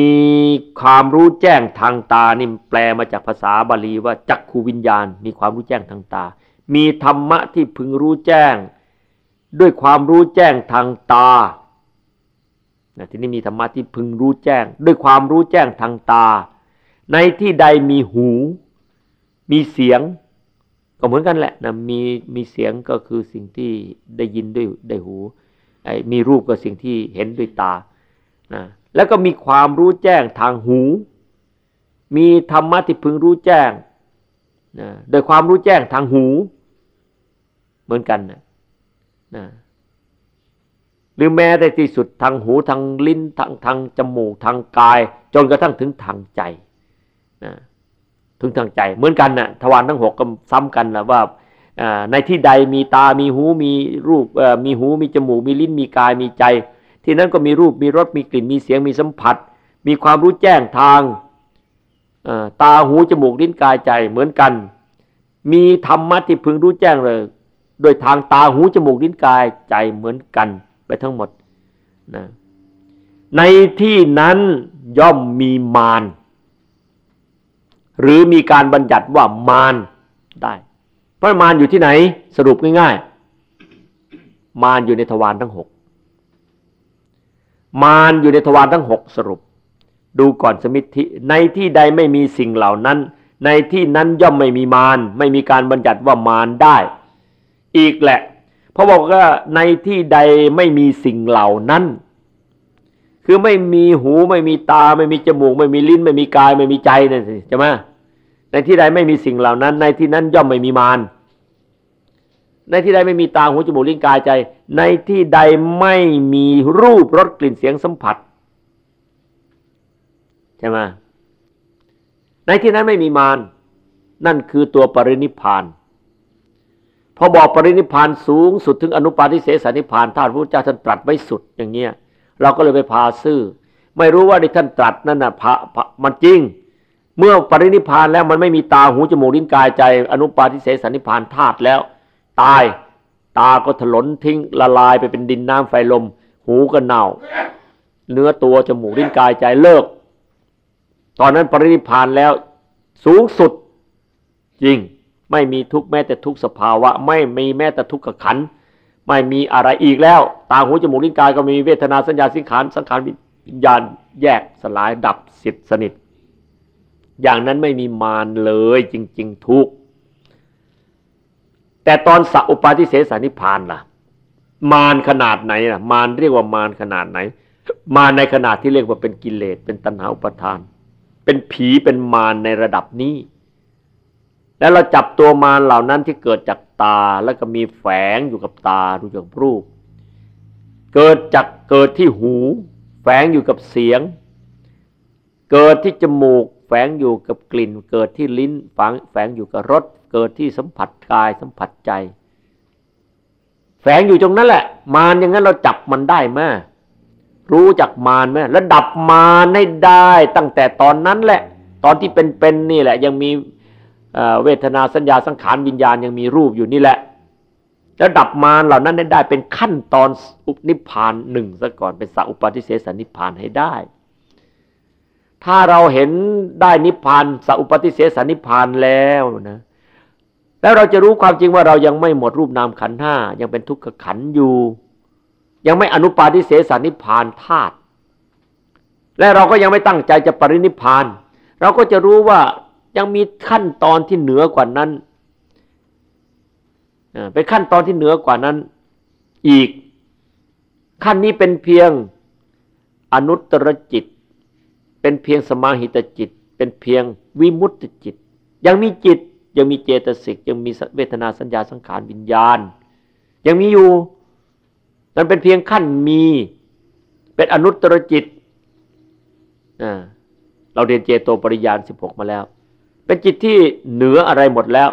ความรู้แจ้งทางตานี่แปลมาจากภาษาบาลีว่าจักขูวิญญาณ มีความรู้แจ้งทางตา มีธรรมะที่พึงรู้แจ้ง ด้วยความรู้แจ้งทางตาทีนี้มีธรรมะที่พึงรู้แจ้ง ด้วยความรู้แจ้งทางตา ในที่ใดมีหู มีเสียงก็เหมือนกันแหละนะมีมีเสียงก็คือสิ่งที่ได้ยินด้วยได้หูมีรูปก็สิ่งที่เห็นด้วยตา นะแล้วก็มีความรู้แจ้งทางหู มีธรรมะที่พึงรู้แจ้งนะโดยความรู้แจ้งทางหู เหมือนกันนะนะหรือแม้แต่ที่สุดทางหูทางลิ้นทางทางจมูกทางกาย จนกระทั่งถึงทางใจนะถึงทางใจ เหมือนกันนะ่ะทวารทั้งหกก็ซ้ำกันนะว่าในที่ใดมีตามีหูมีรูปมีหูมีจมูกมีลิ้นมีกายมีใจ ที่นั้นก็มีรูปมีรสมีกลิ่นมีเสียงมีสัมผัส มีความรู้แจ้งทางตาหูจมูกลิ้นกายใจเหมือนกัน มีธรรมะที่พึงรู้แจ้งเลย โดยทางตาหูจมูกลิ้นกายใจเหมือนกันไปทั้งหมดนะในที่นั้นย่อมมีมารหรือมีการบัญญัติว่ามารได้ เพราะมารอยู่ที่ไหนสรุปง่าย ๆ มารอยู่ในทวารทั้งหก มารอยู่ในทวารทั้งหกสรุป ดูก่อนสมิทธิในที่ใดไม่มีสิ่งเหล่านั้น ในที่นั้นย่อมไม่มีมารไม่มีการบัญญัติว่ามารได้ อีกแหละเพราะบอกว่าในที่ใดไม่มีสิ่งเหล่านั้น คือไม่มีหูไม่มีตา ไม่มีจมูก ไม่มีลิ้น ไม่มีกาย ไม่มีใจนั่นสิใช่ไหมในที่ใดไม่มีสิ่งเหล่านั้น ในที่นั้นย่อมไม่มีมาร ในที่ใดไม่มีตาหูจมูกลิ้นกายใจ ในที่ใดไม่มีรูปรสกลิ่นเสียงสัมผัสใช่ไหมในที่นั้นไม่มีมารนั่นคือตัวปรินิพานพอบอกปรินิพานสูงสุดถึงอนุปาทิเสสนิพานท่านพระเจ้าท่านตรัสไว้สุดอย่างเงี้ย เราก็เลยไปพาซื่อ ไม่รู้ว่าที่ท่านตรัสนั่นน่ะพระมันจริง เมื่อปรินิพานแล้วมันไม่มีตาหูจมูกลิ้นกายใจ อนุปาทิเสสนิพานธาตุแล้ว ตาย ตาก็ถลนทิ้งละลายไปเป็นดินน้ำไฟลม หูก็เน่า เนื้อตัวจมูกลิ้นกายใจเลิก ตอนนั้นปรินิพานแล้วสูงสุดจริง ไม่มีทุกแม้แต่ทุกสภาวะ ไม่มีแม้แต่ทุกขขัน ไม่มีอะไรอีกแล้ว ตาหูจมูกลิ้นกายก็มีเวทนาสัญญาสิงขารสังขารวิญญาณแยกสลายดับสิทธิสนิท อย่างนั้นไม่มีมารเลยจริง ๆ ทุก แต่ตอนสัพปาทิเสสนิพานล่ะ มารขนาดไหนล่ะ มารเรียกว่ามารขนาดไหน มารในขนาดที่เรียกว่าเป็นกิเลสเป็นตัณหาอุปทาน เป็นผีเป็นมารในระดับนี้ แล้วเราจับตัวมารเหล่านั้นที่เกิดจากตาแล้วก็มีแฝงอยู่กับตาดูจากรูป เกิดจากเกิดที่หู แฝงอยู่กับเสียง เกิดที่จมูก แฝงอยู่กับกลิ่น เกิดที่ลิ้นแฝงแฝงอยู่กับรสเกิดที่สัมผัสกายสัมผัสใจ แฝงอยู่ตรงนั้นแหละ มารอย่างนั้นเราจับมันได้ไหมรู้จักมารไหมแล้วดับมารให้ได้ตั้งแต่ตอนนั้นแหละ ตอนที่เป็นๆนนี่แหละ ยังมีเวทนาสัญญาสังขารวิญญาณยังมีรูปอยู่นี่แหละ แล้วดับมารเหล่านั้นได้เป็นขั้นตอนอุปนิพานหนึ่งซะก่อนเป็นสัพปฏิเสสนิพานให้ได้ ถ้าเราเห็นได้นิพพานสัพปฏิเสสนิพพานแล้วนะแล้วเราจะรู้ความจริงว่าเรายังไม่หมดรูปนามขันห้ายังเป็นทุกขขันอยู่ ยังไม่อนุปาทิเสสนิพพานธาตุและเราก็ยังไม่ตั้งใจจะปรินิพาน เราก็จะรู้ว่ายังมีขั้นตอนที่เหนือกว่านั้นเป็นขั้นตอนที่เหนือกว่านั้นอีก ขั้นนี้เป็นเพียงอนุตตรจิต เป็นเพียงสมาหิตจิต เป็นเพียงวิมุตติจิต ยังมีจิตยังมีเจตสิกยังมีเวทนาสัญญาสังขารวิญญาณ ยังมีอยู่นั่นเป็นเพียงขั้นมีเป็นอนุตตรจิตเราเรียนเจโตปริยานสิบหกมาแล้ว เป็นจิตที่เหนืออะไรหมดแล้ว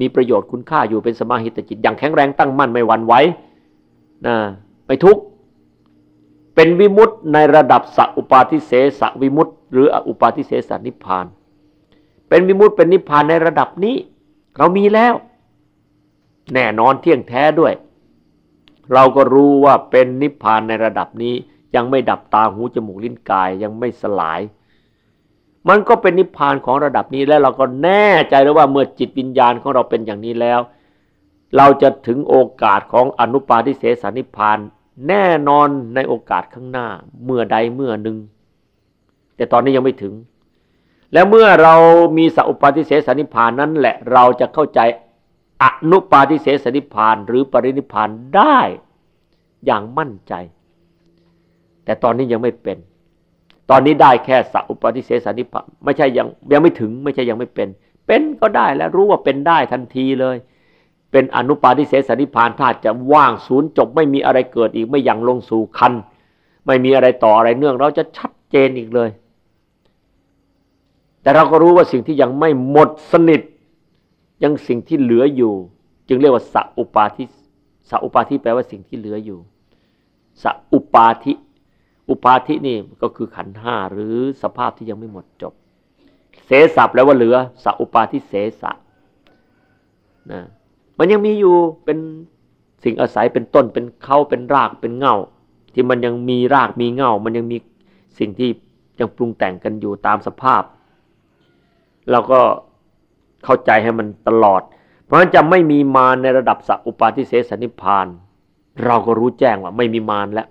มีประโยชน์คุณค่าอยู่เป็นสมาหิตจิต อย่างแข็งแรงตั้งมั่นไม่หวั่นไหวนะไม่ทุกข์ เป็นวิมุตต์ในระดับสัอุปาทิเสสวิมุตต์หรืออุปาทิเสสนิพพาน เป็นวิมุตต์เป็นนิพพานในระดับนี้ เรามีแล้ว แน่นอนเที่ยงแท้ด้วย เราก็รู้ว่าเป็นนิพพานในระดับนี้ ยังไม่ดับตาหูจมูกลิ้นกายยังไม่สลาย มันก็เป็นนิพพานของระดับนี้แล้วเราก็แน่ใจแล้วว่าเมื่อจิตวิญญาณของเราเป็นอย่างนี้แล้ว เราจะถึงโอกาสของอนุปาทิเสสนิพพาน แน่นอนในโอกาสข้างหน้า เมื่อใดเมื่อหนึ่ง แต่ตอนนี้ยังไม่ถึง แล้วเมื่อเรามีสัพปาทิเสสนิพานนั้นแหละเราจะเข้าใจอนุปาทิเสสนิพานหรือปรินิพานได้อย่างมั่นใจ แต่ตอนนี้ยังไม่เป็น ตอนนี้ได้แค่สัพปฏิเสสนิพานไม่ใช่ยังยังไม่ถึง ไม่ใช่ยังไม่เป็น เป็นก็ได้แล้วรู้ว่าเป็นได้ทันทีเลย เป็นอนุปาทิเสสนิพานธาตุจะว่างศูนย์จบไม่มีอะไรเกิดอีกไม่ยังลงสู่คันไม่มีอะไรต่ออะไรเนื่อง เราจะชัดเจนอีกเลย แต่เราก็รู้ว่าสิ่งที่ยังไม่หมดสนิท ยังสิ่งที่เหลืออยู่ จึงเรียกว่าสัพปาทิสัพปาทิแปลว่าสิ่งที่เหลืออยู่สัพปาทิอุปาทินี่ก็คือขันห้าหรือสภาพที่ยังไม่หมดจบ เสสับแล้วว่าเหลือสัอุปาทิเสสะนะ มันยังมีอยู่เป็นสิ่งอาศัยเป็นต้นเป็นเขาเป็นรากเป็นเงาที่มันยังมีรากมีเงามันยังมีสิ่งที่ยังปรุงแต่งกันอยู่ตามสภาพ เราก็เข้าใจให้มันตลอด เพราะฉะนั้นจะไม่มีมารในระดับสัอุปาทิเสสนิพาน เราก็รู้แจ้งว่าไม่มีมารแล้ว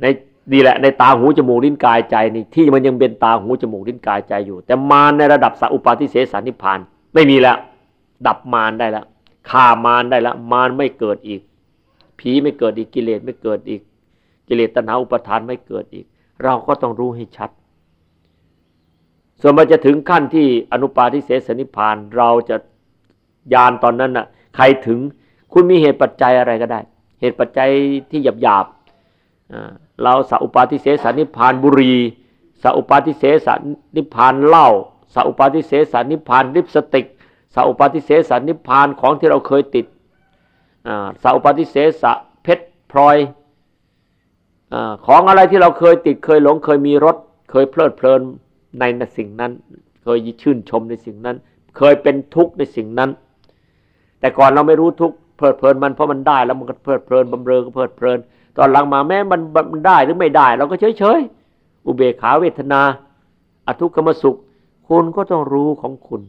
ในดีแหละในตาหูจมูกลิ้นกายใจนี่ที่มันยังเป็นตาหูจมูกลิ้นกายใจอยู่ แต่มารในระดับสัพปาทิเสสนิพาน ไม่มีแล้ว ดับมารได้แล้วฆ่ามารได้แล้วมารไม่เกิดอีก ผีไม่เกิดอีกกิเลสไม่เกิดอีก กิเลสตัณหาอุปทานไม่เกิดอีก เราก็ต้องรู้ให้ชัด ส่วนมันจะถึงขั้นที่อนุปาทิเสสนิพาน เราจะยานตอนนั้นน่ะ ใครถึงคุณมีเหตุปัจจัยอะไรก็ได้ เหตุปัจจัยที่หยาบหยาบเราสัพปาทิเสสนิพานบุรีสัพปาทิเสสนิพานเหล้าสัพปาทิเสสนิพานลิปสติก สัพปาทิเสสนิพานของที่เราเคยติดสัพปาทิเสสเพชรพลอยของอะไรที่เราเคยติดเคยหลงเคยมีรถเคยเพลิดเพลินในสิ่งนั้น เคยชื่นชมในสิ่งนั้น เคยเป็นทุกข์ในสิ่งนั้น แต่ก่อนเราไม่รู้ทุกข์เพลิดเพลินมันเพราะมันได้แล้วมันก็เพลิดเพลินบำเรอก็เพลิดเพลิน ตอนหลังมาแม้มันมันได้หรือไม่ได้ เราก็เฉยเฉยอุเบกขาเวทนา อทุกขมสุข คุณก็ต้องรู้ของคุณ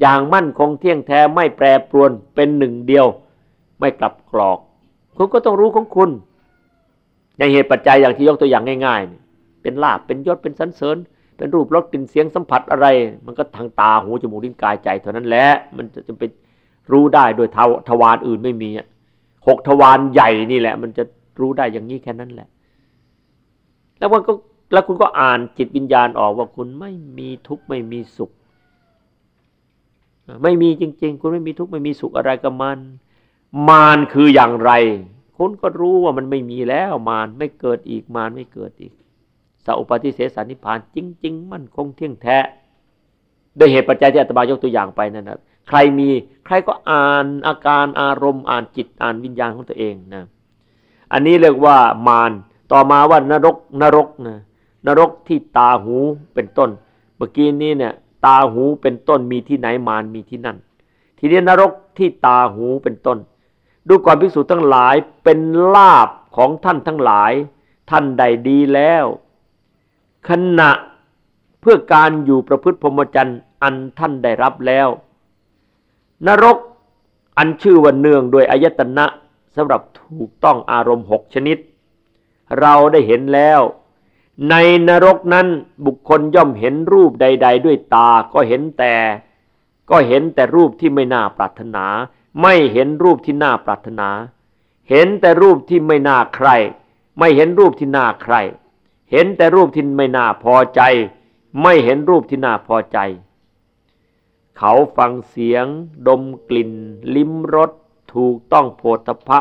อย่างมั่นคงเที่ยงแท้ไม่แปรปรวนเป็นหนึ่งเดียว ไม่กลับกรอก คุณก็ต้องรู้ของคุณอย่างเหตุปัจจัยอย่างที่ยกตัวอย่างง่ายๆ เป็นลาบเป็นยศเป็นสันเสริญ เป็นรูปรสกลิ่นเสียงสัมผัสอะไร มันก็ทางตาหูจมูกลิ้นกายใจเท่านั้นแหละมันจะจะไปรู้ได้โดยทวารอื่นไม่มีหกทวารใหญ่นี่แหละ มันจะรู้ได้อย่างนี้แค่นั้นแหละ แล้วมันก็แล้วคุณก็อ่านจิตวิญญาณออกว่าคุณไม่มีทุกข์ไม่มีสุข ไม่มีจริง ๆ คุณไม่มีทุกข์ไม่มีสุขอะไรกับมัน มานคืออย่างไร คุณก็รู้ว่ามันไม่มีแล้วมารไม่เกิดอีกมารไม่เกิดอีกสัพปฏิเสสนิพานจริง ๆ มั่นคงเที่ยงแท้โดยเหตุปัจจัยที่อาตมายกตัวอย่างไปนั่นนะใครมีใครก็อ่านอาการอารมณ์อ่านจิตอ่านวิญญาณของตัวเองนะอันนี้เรียกว่ามารต่อมาว่านรกนรกนะนรกที่ตาหูเป็นต้น เมื่อกี้นี้เนี่ย ตาหูเป็นต้นมีที่ไหนมารมีที่นั่น ทีนี้นรกที่ตาหูเป็นต้น ดูก่อนภิกษุทั้งหลายเป็นลาบของท่านทั้งหลาย ท่านใดดีแล้ว ขณะเพื่อการอยู่ประพฤติพรหมจรรย์อันท่านได้รับแล้ว นรกอันชื่อว่าเนืองโดยอายตนะสำหรับถูกต้องอารมณ์หกชนิด เราได้เห็นแล้ว ในนรกนั้นบุคคลย่อมเห็นรูปใด ๆ ด้วยตาก็เห็นแต่ ก็เห็นแต่รูปที่ไม่น่าปรารถนา ไม่เห็นรูปที่น่าปรารถนา เห็นแต่รูปที่ไม่น่าใคร ไม่เห็นรูปที่น่าใคร เห็นแต่รูปที่ไม่น่าพอใจ ไม่เห็นรูปที่น่าพอใจ เขาฟังเสียง ดมกลิ่น ลิ้มรสถูกต้องโพธพะ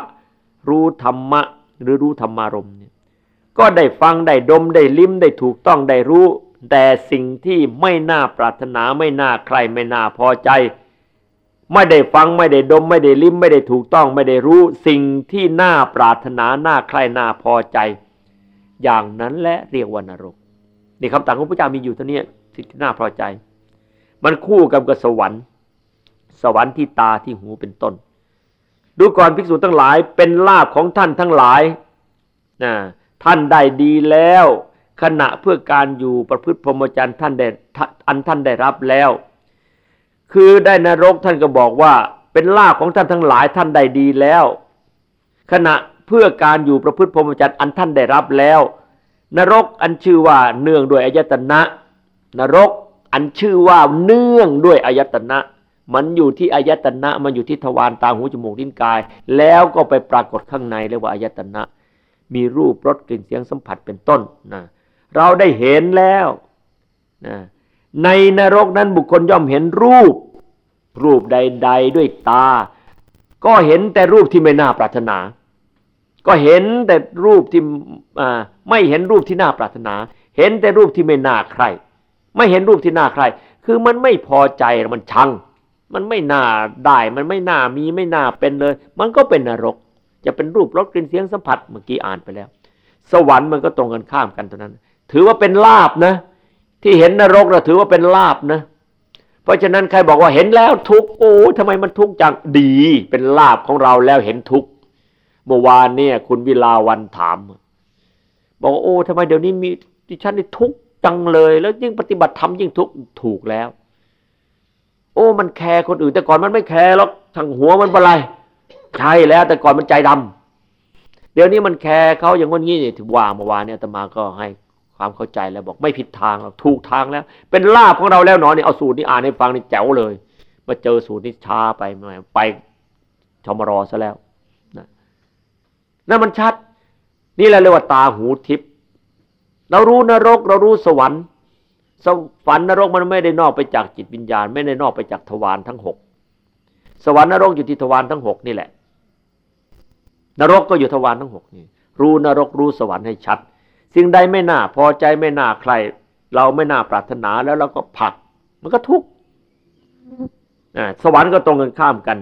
รู้ธรรมะหรือรู้ธรรมารมเนี่ย ก็ได้ฟังได้ดมได้ลิ้มได้ถูกต้องได้รู้ แต่สิ่งที่ไม่น่าปรารถนาไม่น่าใครไม่น่าพอใจ ไม่ได้ฟังไม่ได้ดม ไม่ได้ลิ้ม ไม่ได้ถูกต้องไม่ได้รู้ สิ่งที่น่าปรารถนาน่าใครน่าพอใจ อย่างนั้นและเรียกว่านรกนี่คำตังของพระเจ้ามีอยู่เท่านี้สิ่งที่น่าพอใจ มันคู่กับกับสวรรค์ สวรรค์ที่ตาที่หูเป็นต้น ดูก่อนภิกษุทั้งหลายเป็นลาภของท่านทั้งหลายนะ ท่านได้ดีแล้ว ขณะเพื่อการอยู่ประพฤติพรหมจรรย์ท่านได้อันท่านได้รับแล้ว คือได้นรกท่านก็บอกว่า เป็นลาภของท่านทั้งหลายท่านได้ดีแล้ว ขณะเพื่อการอยู่ประพฤติพรหมจรรย์อันท่านได้รับแล้ว นรกอันชื่อว่าเนื่องด้วยอายตนะ นรกอันชื่อว่าเนื่องด้วยอายตนะ มันอยู่ที่อายตนะ มันอยู่ที่ทวารตาหูจมูกลิ้นกาย แล้วก็ไปปรากฏข้างในเรียกว่าอายตนะ มีรูปรสกลิ่นเสียงสัมผัสเป็นต้นนะเราได้เห็นแล้วนะในนรกนั้นบุคคลย่อมเห็นรูป รูปใด ๆ ด้วยตา ก็เห็นแต่รูปที่ไม่น่าปรารถนา ก็เห็นแต่รูปที่ไม่เห็นรูปที่น่าปรารถนา เห็นแต่รูปที่ไม่น่าใคร ไม่เห็นรูปที่น่าใคร คือมันไม่พอใจมันชัง มันไม่น่าได้ มันไม่น่ามีไม่น่าเป็นเลย มันก็เป็นนรก จะเป็นรูปรสกลิ่นเสียงสัมผัสเมื่อกี้อ่านไปแล้ว สวรรค์มันก็ตรงกันข้ามกันเท่านั้น ถือว่าเป็นลาภนะ ที่เห็นนรกเราถือว่าเป็นลาภนะ เพราะฉะนั้นใครบอกว่าเห็นแล้วทุกข์โอ้ทำไมมันทุกข์จังดีเป็นลาภของเราแล้วเห็นทุกข์เมื่อวานเนี่ย คุณวิลาวันถาม บอกโอ้ทำไมเดี๋ยวนี้มีดิฉันนี่ทุกข์จังเลย แล้วยิ่งปฏิบัติธรรมยิ่งทุกข์ถูกแล้ว โอ้ มัน care คนอื่น แต่ก่อนมันไม่ care หรอกทางหัวมันเป็นไร ใช่แล้วแต่ก่อนมันใจดำเดี๋ยวนี้มันแคร์เขาอย่างงี้นี่ถือว่าเมื่อวานเนี่ยตมาก็ให้ความเข้าใจแล้วบอกไม่ผิดทางเราถูกทางแล้ว เป็นลาบของเราแล้วหนอนี่เอาสูตรนี้อ่านให้ฟังนี่แจ๋วเลยมาเจอสูตรนี้ช้าไปหน่ไปชมรอซะแล้วนะนั่นมันชัด นี่แหละเรียกว่าตาหูทิพย์เรารู้นรก เรารู้สวรรค์สวรรค์นรกมันไม่ได้นอกไปจากจิตวิญญาณ ไม่ได้นอกไปจากทวารทั้งหกสวรรค์นรกอยู่ที่ทวารทั้งหกนี่แหละ นรกก็อยู่ทวารทั้งหกนี่รู้นรกรู้สวรรค์ให้ชัด สิ่งใดไม่น่าพอใจไม่น่าใคร เราไม่น่าปรารถนาแล้วเราก็ผัก มันก็ทุกข์สวรรค์ก็ตรงกันข้ามกัน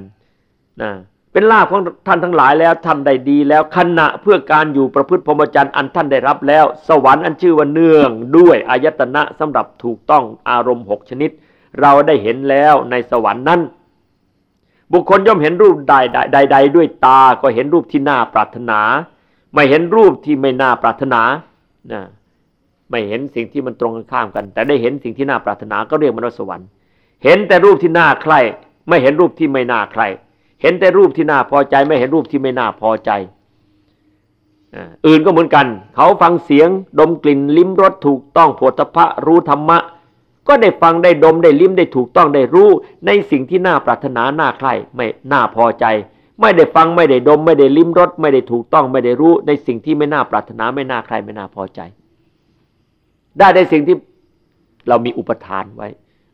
นะเป็นลาภของท่านทั้งหลายแล้วทำได้ดีแล้วขณะเพื่อการอยู่ประพฤติพรหมจรรย์อันท่านได้รับแล้ว สวรรค์อันชื่อว่าเนื่องด้วยอายตนะสำหรับถูกต้องอารมณ์หกชนิด เราได้เห็นแล้วในสวรรค์นั้น บุคคลย่อมเห็นรูปใดใดใดด้วยตาก็เห็นรูปที่น่าปรารถนา ไม่เห็นรูปที่ไม่น่าปรารถนานะไม่เห็นสิ่งที่มันตรงกันข้ามกัน แต่ได้เห็นสิ่งที่น่าปรารถนาก็เรียกมันว่าสวรรค์เห็นแต่รูปที่น่าใคร่ไม่เห็นรูปที่ไม่น่าใคร่เห็นแต่รูปที่น่าพอใจ ไม่เห็นรูปที่ไม่น่าพอใจอื่นก็เหมือนกัน เขาฟังเสียงดมกลิ่นลิ้มรสถูกต้องโผฏฐะรู้ธรรมะ ก็ได้ฟังได้ดมได้ลิ้มได้ถูกต้องได้รู้ ในสิ่งที่น่าปรารถนาน่าใคร่ไม่น่าพอใจ ไม่ได้ฟังไม่ได้ดม ไม่ได้ลิ้มรสไม่ได้ถูกต้องไม่ได้รู้ ในสิ่งที่ไม่น่าปรารถนาไม่น่าใคร่ไม่น่าพอใจ ได้ในสิ่งที่เรามีอุปทานไว้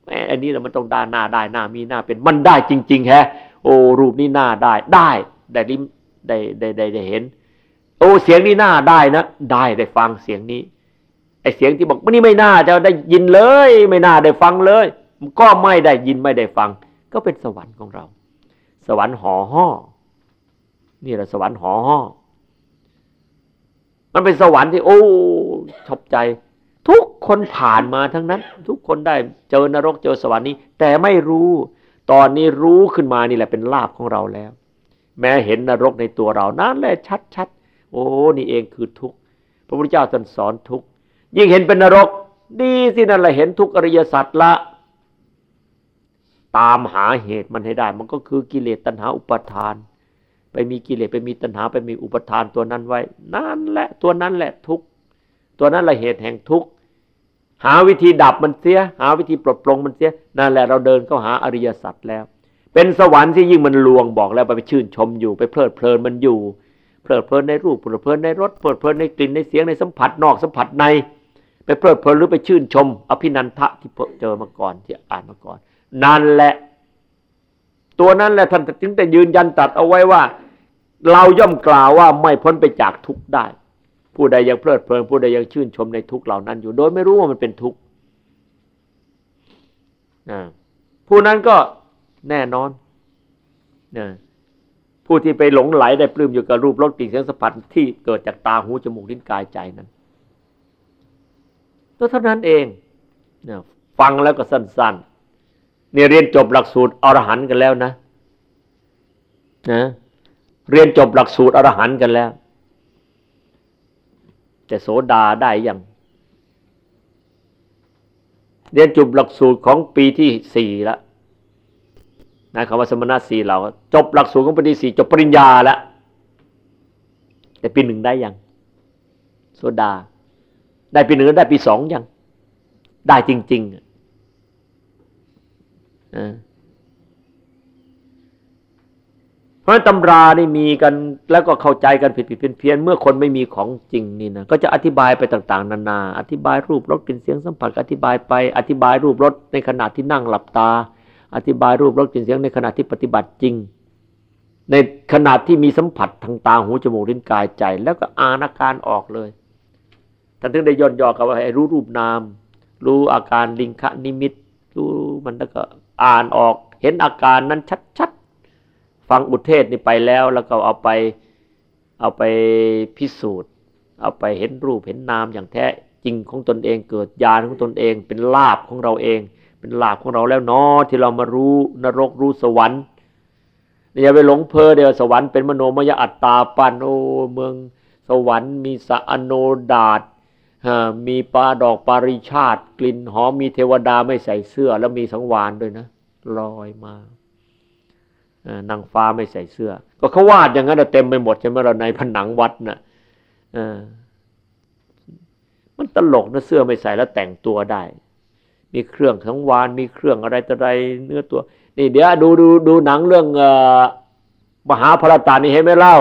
แม่อันนี้เรามันต้องได้หน้าได้หน้ามีหน้าเป็นมันได้จริง ๆ แฮะ โอ้รูปนี้หน้าได้ได้ได้ลิ้มได้ได้ได้ได้เห็น โอ้เสียงนี้หน้าได้นะ ได้ได้ฟังเสียงนี้ ไอเสียงที่บอกมันนี่ไม่น่าจะได้ยินเลย ไม่น่าได้ฟังเลย ก็ไม่ได้ยินไม่ได้ฟัง ก็เป็นสวรรค์ของเรา สวรรค์ห่อห่อนี่แหละสวรรค์ห่อห่อมันเป็นสวรรค์ที่ โอ้ชอบใจ ทุกคนผ่านมาทั้งนั้น ทุกคนได้เจอนรกเจอสวรรค์นี้ แต่ไม่รู้ ตอนนี้รู้ขึ้นมานี่แหละเป็นลาบของเราแล้ว แม้เห็นนรกในตัวเรานั่นแหละชัดๆโอ้นี่เองคือทุกข์พระพุทธเจ้าตรัสสอนทุกข์ ยิ่งเห็นเป็นนรก ดีสินั่นแหละเห็นทุกอริยสัจละ ตามหาเหตุมันให้ได้ มันก็คือกิเลสตัณหาอุปทาน ไปมีกิเลสไปมีตัณหาไปมีอุปทานตัวนั้นไว้ นั่นแหละตัวนั้นแหละทุกตัวนั้นแหละเหตุแห่งทุกข์หาวิธีดับมันเสีย หาวิธีปลดปลงมันเสียนั่นแหละเราเดินเข้าหาอริยสัจแล้ว เป็นสวรรค์ที่ยิ่งมันลวงบอกแล้วไปชื่นชมอยู่ไปเพลิดเพลินมันอยู่เพลิดเพลินในรูปเพลิดเพลินในรสเพลิดเพลินในกลิ่นในเสียงในสัมผัสนอกสัมผัสใน ไปเพลิดเพลินหรือไปชื่นชม อภินันทะที่เจอมาก่อนที่อ่านมาก่อน นั่นแหละ ตัวนั้นแหละท่านจึงแต่ยืนยันตัดเอาไว้ว่า เราย่อมกล่าวว่าไม่พ้นไปจากทุกข์ได้ ผู้ใดยังเพลิดเพลินผู้ใดยังชื่นชมในทุกเหล่านั้นอยู่ โดยไม่รู้ว่ามันเป็นทุกข์ผู้นั้นก็แน่นอนนะผู้ที่ไปหลงไหลได้ปลื้มอยู่กับรูปรสกลิ่นเสียงสัมผัสที่เกิดจากตาหูจมูกลิ้นกายใจนั้น ตัวเท่านั้นเองนะฟังแล้วก็สั้นๆเนี่ยเรียนจบหลักสูตรอรหันต์กันแล้วนะนะเรียนจบหลักสูตรอรหันต์กันแล้ว แต่โสดาได้ยังเรียนจบหลักสูตรของปีที่สี่แล้วนะคำว่าสมณะสี่เราจบหลักสูตรของปีที่สี่จบปริญญาแล้วแต่ปีหนึ่งได้ยังโสดา ได้ปีหนึ่งได้ปีสองยัง ได้จริงๆเพราะตำรานี่มีกันแล้วก็เข้าใจกันผิดผิดเพี้ยนเมื่อคนไม่มีของจริงนี่นะก็จะอธิบายไปต่างๆ นานา อธิบายรูปรสกลิ่นเสียงสัมผัสอธิบายไปอธิบายรูปรสในขณะที่นั่งหลับตา อธิบายรูปรสกลิ่นเสียงในขณะที่ปฏิบัติจริง ในขณะที่มีสัมผัสทางตาหูจมูกลิ้นกายใจ แล้วก็อานาการออกเลย ท่านถึงได้ย่นย่อกับว่าให้รู้รูปนาม รู้อาการลิงคะนิมิต รู้มันแล้วก็อ่านออก เห็นอาการนั้นชัดฟังบุเทศนี่ไปแล้ว แล้วก็เอาไปเอาไปพิสูจน์ เอาไปเห็นรูปเห็นนามอย่างแท้จริงของตนเองเกิดญาณของตนเอง เป็นลาบของเราเอง เป็นลาบของเราแล้วเนาะที่เรามารู้นรกรู้สวรรค์อย่าไปหลงเพอเดียวสวรรค์เป็นมโนมยอัตตาปันโอเมืองสวรรค์มีสะอโนดาต มีปลาดอกปาริชาติ กลิ่นหอมมีเทวดาไม่ใส่เสื้อ แล้วมีสังวานด้วยนะลอยมานางฟ้าไม่ใส่เสื้อ ก็เขาวาดอย่างนั้นเต็มไปหมดใช่ไหมเราในผนังวัดนะ่ะมันตลกนะเสื้อไม่ใส่แล้วแต่งตัวได้ มีเครื่องทั้งวานมีเครื่องอะไรต่ออะไรเนื้อตัว นี่เดี๋ยวดูดูดูหนังเรื่องมหาพรตานี่เห็นไหมเล่า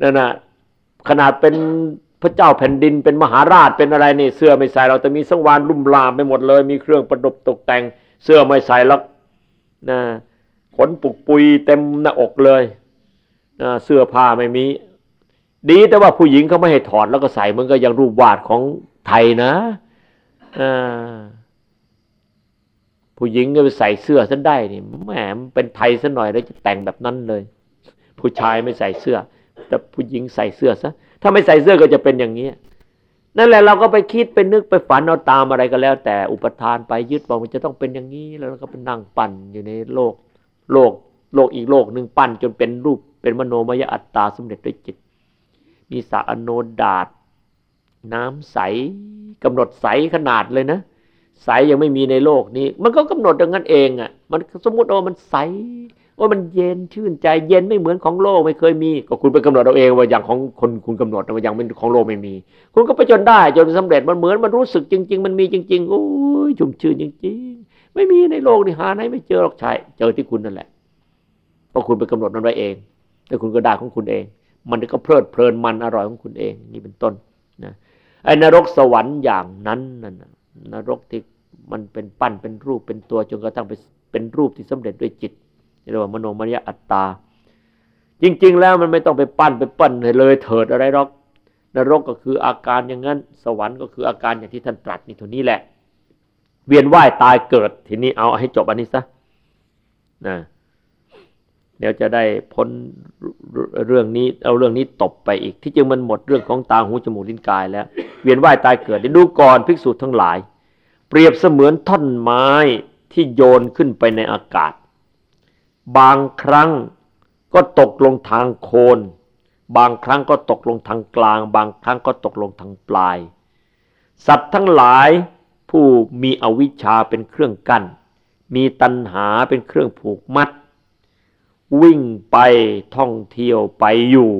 นั่นนะขนาดเป็น พระเจ้าแผ่นดินเป็นมหาราชเป็นอะไรนี่เสื้อไม่ใส่เราจะมีสังวานรุ่มลามไปหมดเลย มีเครื่องประดับตกแต่ง เสื้อไม่ใส่แล้วนะขนปุกปุยเต็มหน้าอกเลยเสื้อผ้าไม่มี ดีแต่ว่าผู้หญิงเขาไม่ให้ถอดแล้วก็ใส่มันก็ยังรูปวาดของไทยนะผู้หญิงก็ไปใส่เสื้อซะได้นี่แหมเป็นไทยซะหน่อยแล้วจะแต่งแบบนั้นเลย ผู้ชายไม่ใส่เสื้อ แต่ผู้หญิงใส่เสื้อซะ ถ้าไม่ใส่เสื้อก็จะเป็นอย่างนี้นั่นแหละเราก็ไปคิดไปนึกไปฝันเอาตามอะไรก็แล้ว แต่อุปทานไปยึดบอกมันจะต้องเป็นอย่างนี้ แล้วก็เป็นนั่งปั่นอยู่ในโลกโลกโลกอีกโลกหนึ่งปั้นจนเป็นรูปเป็นมโนมยอัตตาสมเด็จด้วยจิต มีสาอโนดาตน้ำใสกำหนดใสขนาดเลยนะใสยังไม่มีในโลกนี้ มันก็กำหนดอย่างนั้นเองอะมันสมมติว่ามันใส ว่ามันเย็นชื่นใจเย็นไม่เหมือนของโลกไม่เคยมี ก็คุณไปกำหนดเอาเองว่าอย่างของคนคุณกำหนดว่าอย่างเป็นของโลกไม่มี คุณก็ไปจนได้จนสำเร็จมันเหมือนมันรู้สึกจริง ๆ มันมีจริง ๆ โอ้ยชุ่มชื่นจริง ๆ ไม่มีในโลกนี่หาไหนไม่เจอหรอกใช่เจอที่คุณนั่นแหละเพราะคุณไปกำหนดมันไว้เองแต่คุณก็ได้ของคุณเอง มันก็เพลิดเพลินมันอร่อยของคุณเอง นี่เป็นต้นนะไอ้นรกสวรรค์อย่างนั้นนั่นนรกที่มันเป็นปั้นเป็นรูปเป็นตัวจนกระทั่งไปเป็นรูปที่สำเร็จด้วยจิต เรียกว่ามโนมยอัตตา จริง ๆ แล้วมันไม่ต้องไปปั้นไปปั้นเลยเถิดอะไรหรอกนรกก็คืออาการอย่างนั้น สวรรค์ก็คืออาการอย่างที่ท่านตรัสนี่ตัวนี้แหละ เวียนว่ายตายเกิดทีนี้เอาให้จบอันนี้ซะนะเดี๋ยวจะได้พ้นเรื่องนี้ เอาเรื่องนี้ตบไปอีก ที่จริงมันหมดเรื่องของตาหูจมูกลิ้นกายแล้ว เวียนว่ายตายเกิดดูก่อนภิกษุทั้งหลาย เปรียบเสมือนท่อนไม้ที่โยนขึ้นไปในอากาศ บางครั้งก็ตกลงทางโคน บางครั้งก็ตกลงทางกลาง บางครั้งก็ตกลงทางปลาย สัตว์ทั้งหลายผู้มีอวิชชาเป็นเครื่องกัน้น มีตัณหาเป็นเครื่องผูกมัด วิ่งไปท่องเที่ยวไปอยู่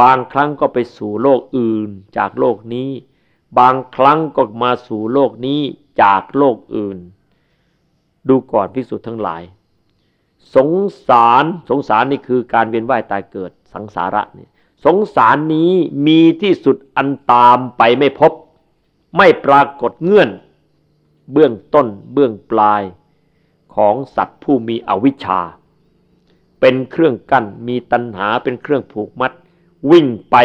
บางครั้งก็ไปสู่โลกอื่นจากโลกนี้ บางครั้งก็มาสู่โลกนี้จากโลกอื่น ดูก่อนพิสุทธ์ทั้งหลาย สงสารสงสารนี่คือการเวียนว่ายตายเกิดสังสาระนี่สงสารนี้มีที่สุดอันตามไปไม่พบ ไม่ปรากฏเงื่อน เบื้องต้นเบื้องปลายของสัตว์ผู้มีอวิชชา เป็นเครื่องกั้นมีตัณหาเป็นเครื่องผูกมัด วิ่งไป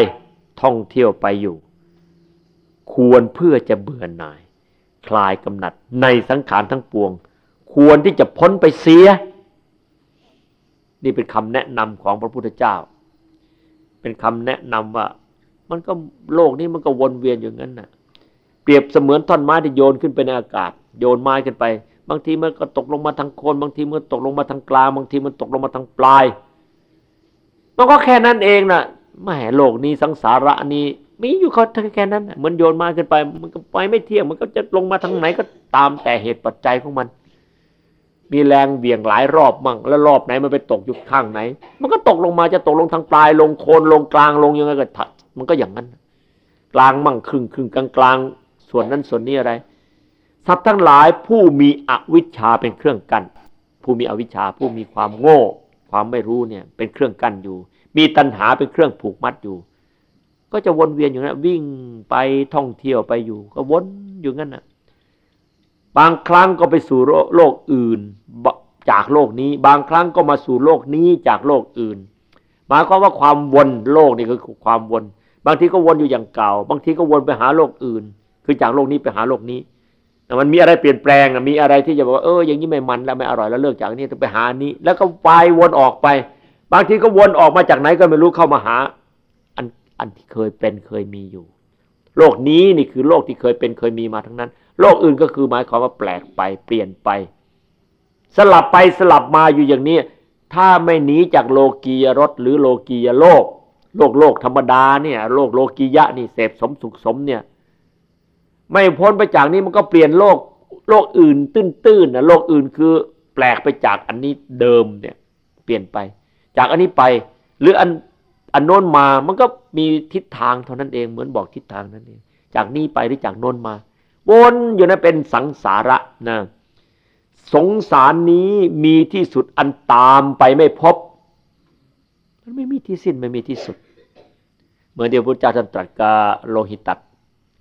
ท่องเที่ยวไปอยู่ ควรเพื่อจะเบื่อหน่าย คลายกำหนัดในสังขารทั้งปวง ควรที่จะพ้นไปเสีย นี่เป็นคำแนะนำของพระพุทธเจ้า เป็นคำแนะนำว่า มันก็โลกนี้มันก็วนเวียนอย่างนั้นน่ะ เปรียบเสมือนท่อนไม้ที่โยนขึ้นไปในอากาศ โยนไม้ขึ้นไป บางทีมันก็ตกลงมาทางโคน บางทีมันตกลงมาทางกลาง บางทีมันตกลงมาทางปลาย มันก็แค่นั้นเองน่ะไม่โลกนี้สังสาระนี้มีอยู่เขาแค่นั้นเหมือนโยนไม้ขึ้นไป มันก็ไปไม่เที่ยงมันก็จะลงมาทางไหนก็ตามแต่เหตุปัจจัยของมัน มีแรงเบี่ยงหลายรอบมั่งแล้วรอบไหนมันไปตกอยู่ข้างไหน มันก็ตกลงมาจะตกลงทางปลายลงโคนลงกลางลงยังไงก็ถัดมันก็อย่างนั้น กลางมั่งครึ่งครึ่งกลางกลางส่วนนั้นส่วนนี้อะไรสัตว์ทั้งหลายผู้มีอวิชชาเป็นเครื่องกัน้นผู้มีอวิชชาผู้มีความโง่ ความไม่รู้เนี่ย เป็นเครื่องกั้นอยู่ มีตัณหาเป็นเครื่องผูกมัดอยู่ ก็จะวนเวียนอยู่นะวิ่งไปท่องเที่ยวไปอยู่ ก็วนอยู่งั้นนะ บางครั้งก็ไปสู่โลกอื่นจากโลกนี้ บางครั้งก็มาสู่โลกนี้จากโลกอื่น หมายความว่าความวนโลกนี่คือความวน บางทีก็วนอยู่อย่างเก่า บางทีก็วนไปหาโลกอื่น คือจากโลกนี้ไปหาโลกนี้มันมีอะไรเปลี่ยนแปลงมีอะไรที่จะบอกว่าเอออย่างนี้ไม่มันแล้วไม่อร่อยแล้วเลิกจากนี้ต้องไปหานี้ แล้วก็ไปวนออกไป บางทีก็วนออกมาจากไหนก็ไม่รู้เข้ามาหา อันอันที่เคยเป็นเคยมีอยู่ โลกนี้นี่คือโลกที่เคยเป็นเคยมีมาทั้งนั้น โลกอื่นก็คือหมายความว่าแปลกไปเปลี่ยนไป สลับไปสลับมาอยู่อย่างนี้ ถ้าไม่หนีจากโลกียรสหรือโลกียโลก โลกโลกธรรมดาเนี่ยโลกโลกียะนี่เสพสมสุขสมเนี่ย ไม่พ้นไปจากนี้มันก็เปลี่ยนโลกโลกอื่นตื้นๆนะโลกอื่นคือแปลกไปจากอันนี้เดิมเนี่ย เปลี่ยนไป จากอันนี้ไป หรืออันอันโน้นมามันก็ มีทิศทางเท่านั้นเองเหมือนบอกทิศทางนั้นเองจากนี้ไปหรือจากโน้นมา วนอยู่นั้นเป็นสังสาระนะสงสารนี้มีที่สุดอันตามไปไม่พบ มันไม่มีที่สิ้นไม่มีที่สุด เหมือนเดียวพระเจ้าท่านตรัสกับโลหิตัด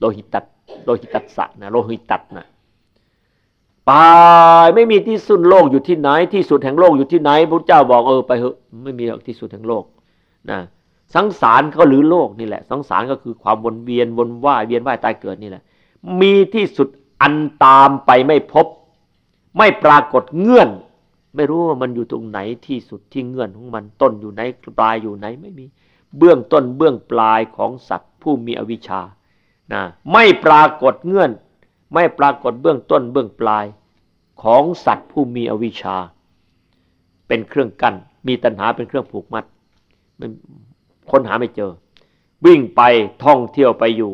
โลหิตัดโลหิตัสสะนะโลหิตัดนะไปไม่มีที่สุดโลกอยู่ที่ไหน ที่สุดแห่งโลกอยู่ที่ไหนพระเจ้าบอกเออไปเถอะไม่มีที่สุดแห่งโลกนะ สังสารก็หรือโลกนี่แหละ สังสารก็คือความวนเวียนวนว่ายเวียนว่ายตายเกิดนี่แหละ มีที่สุดอันตามไปไม่พบ ไม่ปรากฏเงื่อน ไม่รู้ว่ามันอยู่ตรงไหนที่สุดที่เงื่อนของมันต้นอยู่ไหนปลายอยู่ไหนไม่มี เบื้องต้นเบื้องปลายของสัตว์ผู้มีอวิชชานะไม่ปรากฏเงื่อน ไม่ปรากฏเบื้องต้นเบื้องปลายของสัตว์ผู้มีอวิชชา เป็นเครื่องกัน้นมีตัณหาเป็นเครื่องผูกมัด ค้นหาไม่เจอ วิ่งไปท่องเที่ยวไปอยู่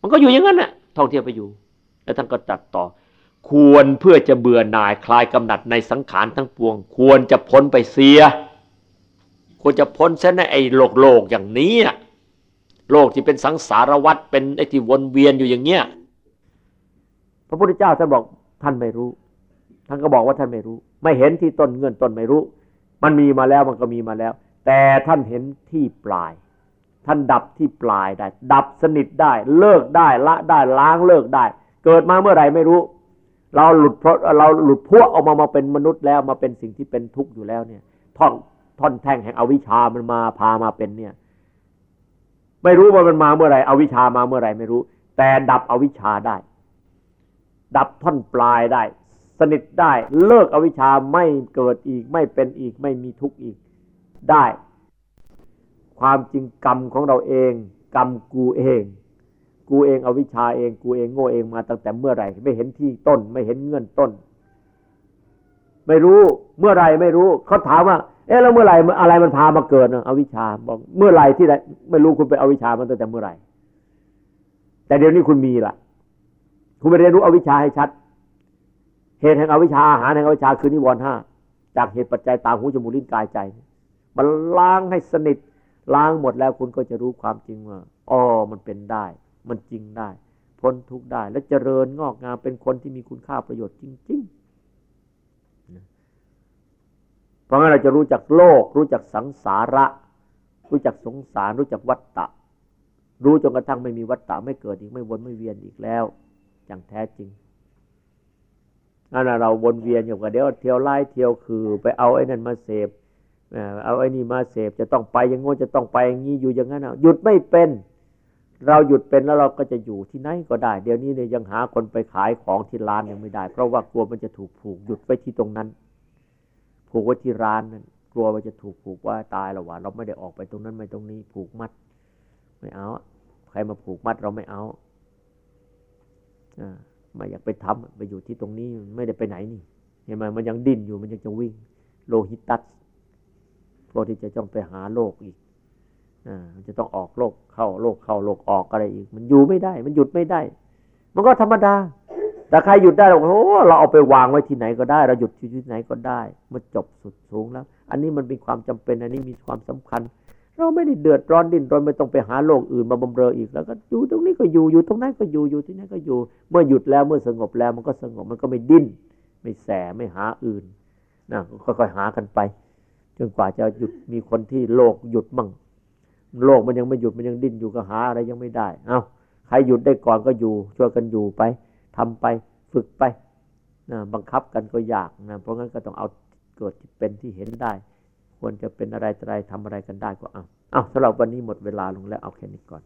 มันก็อยู่อย่างนั้นน่ะ ท่องเที่ยวไปอยู่ แล้วท่านก็จัดต่อ ควรเพื่อจะเบื่อหน่ายคลายกำหนัดในสังขารทั้งปวง ควรจะพ้นไปเสีย ควรจะพ้นเส้นไอ้โลกโลกอย่างนี้โลกที่เป็นสังสารวัฏเป็นไอ้ที่วนเวียนอยู่อย่างเงี้ยพระพุทธเจ้าท่านบอกท่านไม่รู้ ท่านก็บอกว่าท่านไม่รู้ ไม่เห็นที่ต้นเงินต้นไม่รู้ มันมีมาแล้วมันก็มีมาแล้ว แต่ท่านเห็นที่ปลาย ท่านดับที่ปลายได้ ดับสนิทได้ เลิกได้ละได้ล้างเลิกได้ เกิดมาเมื่อไหร่ไม่รู้ เราหลุดเพราะเราหลุดพวกออกมามาเป็นมนุษย์แล้วมาเป็นสิ่งที่เป็นทุกข์อยู่แล้วเนี่ยท่อนท่อนแท่งแห่งอวิชามันมาพามาเป็นเนี่ย ไม่รู้ว่ามันมาเมื่อไหร่อวิชามาเมื่อไหร่ไม่รู้ แต่ดับอวิชาได้ ดับท่อนปลายได้ สนิทได้ เลิกอวิชาไม่เกิดอีก ไม่เป็นอีก ไม่มีทุกข์อีก ได้ ความจริงกรรมของเราเอง กรรมกูเอง กูเองอวิชชาเองกูเองโง่เองมาตั้งแต่เมื่อไหร่ ไม่เห็นที่ต้น ไม่เห็นเงื่อนต้น ไม่รู้เมื่อไรไม่รู้เขาถามว่า เอ๊ะแล้วเมื่อไหร่อะไรมันพามาเกิดนะอวิชชาบอกเมื่อไหร่ที่ไหนไม่รู้คุณไปอวิชชามันตั้งแต่เมื่อไหร่ แต่เดี๋ยวนี้คุณมีละคุณไปเรียนรู้อวิชชาให้ชัดเหตุแห่งอวิชชาอาหารแห่งอวิชชาคือนิวรณ์ห้าจากเหตุปัจจัยตาหูจมูกลิ้นกายใจ มันล้างให้สนิท ล้างหมดแล้วคุณก็จะรู้ความจริงว่าอ๋อมันเป็นได้ มันจริงได้ พ้นทุกได้ และเจริญงอกงามเป็นคนที่มีคุณค่าประโยชน์จริง ๆ เพราะงั้นเราจะรู้จักโลก รู้จักสังสาระ รู้จักสงสาร รู้จักวัฏฏะรู้จนกระทั่งไม่มีวัฏฏะไม่เกิดอีกไม่วนไม่เวียนอีกแล้วอย่างแท้จริงนั่นเราวนเวียนอยู่กับเดี๋ยวเที่ยวไล่เที่ยวคือ ไปเอาไอ้นั่นมาเสพ เอาไอ้นี่มาเสพจะต้องไปอย่างงนจะต้องไปอย่างนี้อยู่อย่างนั้นหยุดไม่เป็น เราหยุดเป็นแล้วเราก็จะอยู่ที่ไหนก็ได้ เดี๋ยวนี้เนี่ยยังหาคนไปขายของที่ร้านยังไม่ได้ เพราะว่ากลัวมันจะถูกผูกหยุดไว้ที่ตรงนั้น ผูกไว้ที่ร้านนั้นกลัวว่าจะถูกผูกว่าตายแล้วว่าเราไม่ได้ออกไปตรงนั้นไม่ตรงนี้ ผูกมัด ไม่เอา ใครมาผูกมัดเราไม่เอาไม่อยากไปทำไปอยู่ที่ตรงนี้ไม่ได้ไปไหนนี่เห็นไหมมันยังดิ้นอยู่มันยังจะวิ่งโลหิตตัส พวกที่จะต้องไปหาโลกอีกอมันจะต้องออกโลกเข้าโลกเข้าโลกออกอะไรอีก มันอยู่ไม่ได้ มันหยุดไม่ได้ มันก็ธรรมดา แต่ใครหยุดได้เราโอ้เราเอาไปวางไว้ที่ไหนก็ได้ เราหยุดที่ไหนก็ได้ มันจบสุดสูงแล้ว อันนี้มันเป็นความจำเป็น อันนี้มีความสำคัญ เราไม่ได้เดือดร้อนดิ้นรนไม่ต้องไปหาโลกอื่นมาบำเรออีก แล้วก็อยู่ตรงนี้ก็อยู่อยู่ตรงนั้นก็อยู่อยู่ที่นั่นก็อยู่ เมื่อหยุดแล้วเมื่อสงบแล้ว มันก็สงบมันก็ไม่ดิ้น ไม่แสไม่หาอื่นนะค่อยๆหากันไป จนกว่าจะหยุดมีคนที่โลกหยุดมั่งโลกมันยังไม่หยุดมันยังดิ้นอยู่ก็หาอะไรยังไม่ได้ เอาใครหยุดได้ก่อนก็อยู่ช่วยกันอยู่ไปทำไปฝึกไปนะบังคับกันก็ยากนะเพราะงั้นก็ต้องเอาเกิดเป็นที่เห็นได้ ควรจะเป็นอะไรอะไรทำอะไรกันได้ก็เอาเอาสำหรับวันนี้หมดเวลาลงแล้วเอาแค่นี้ก่อน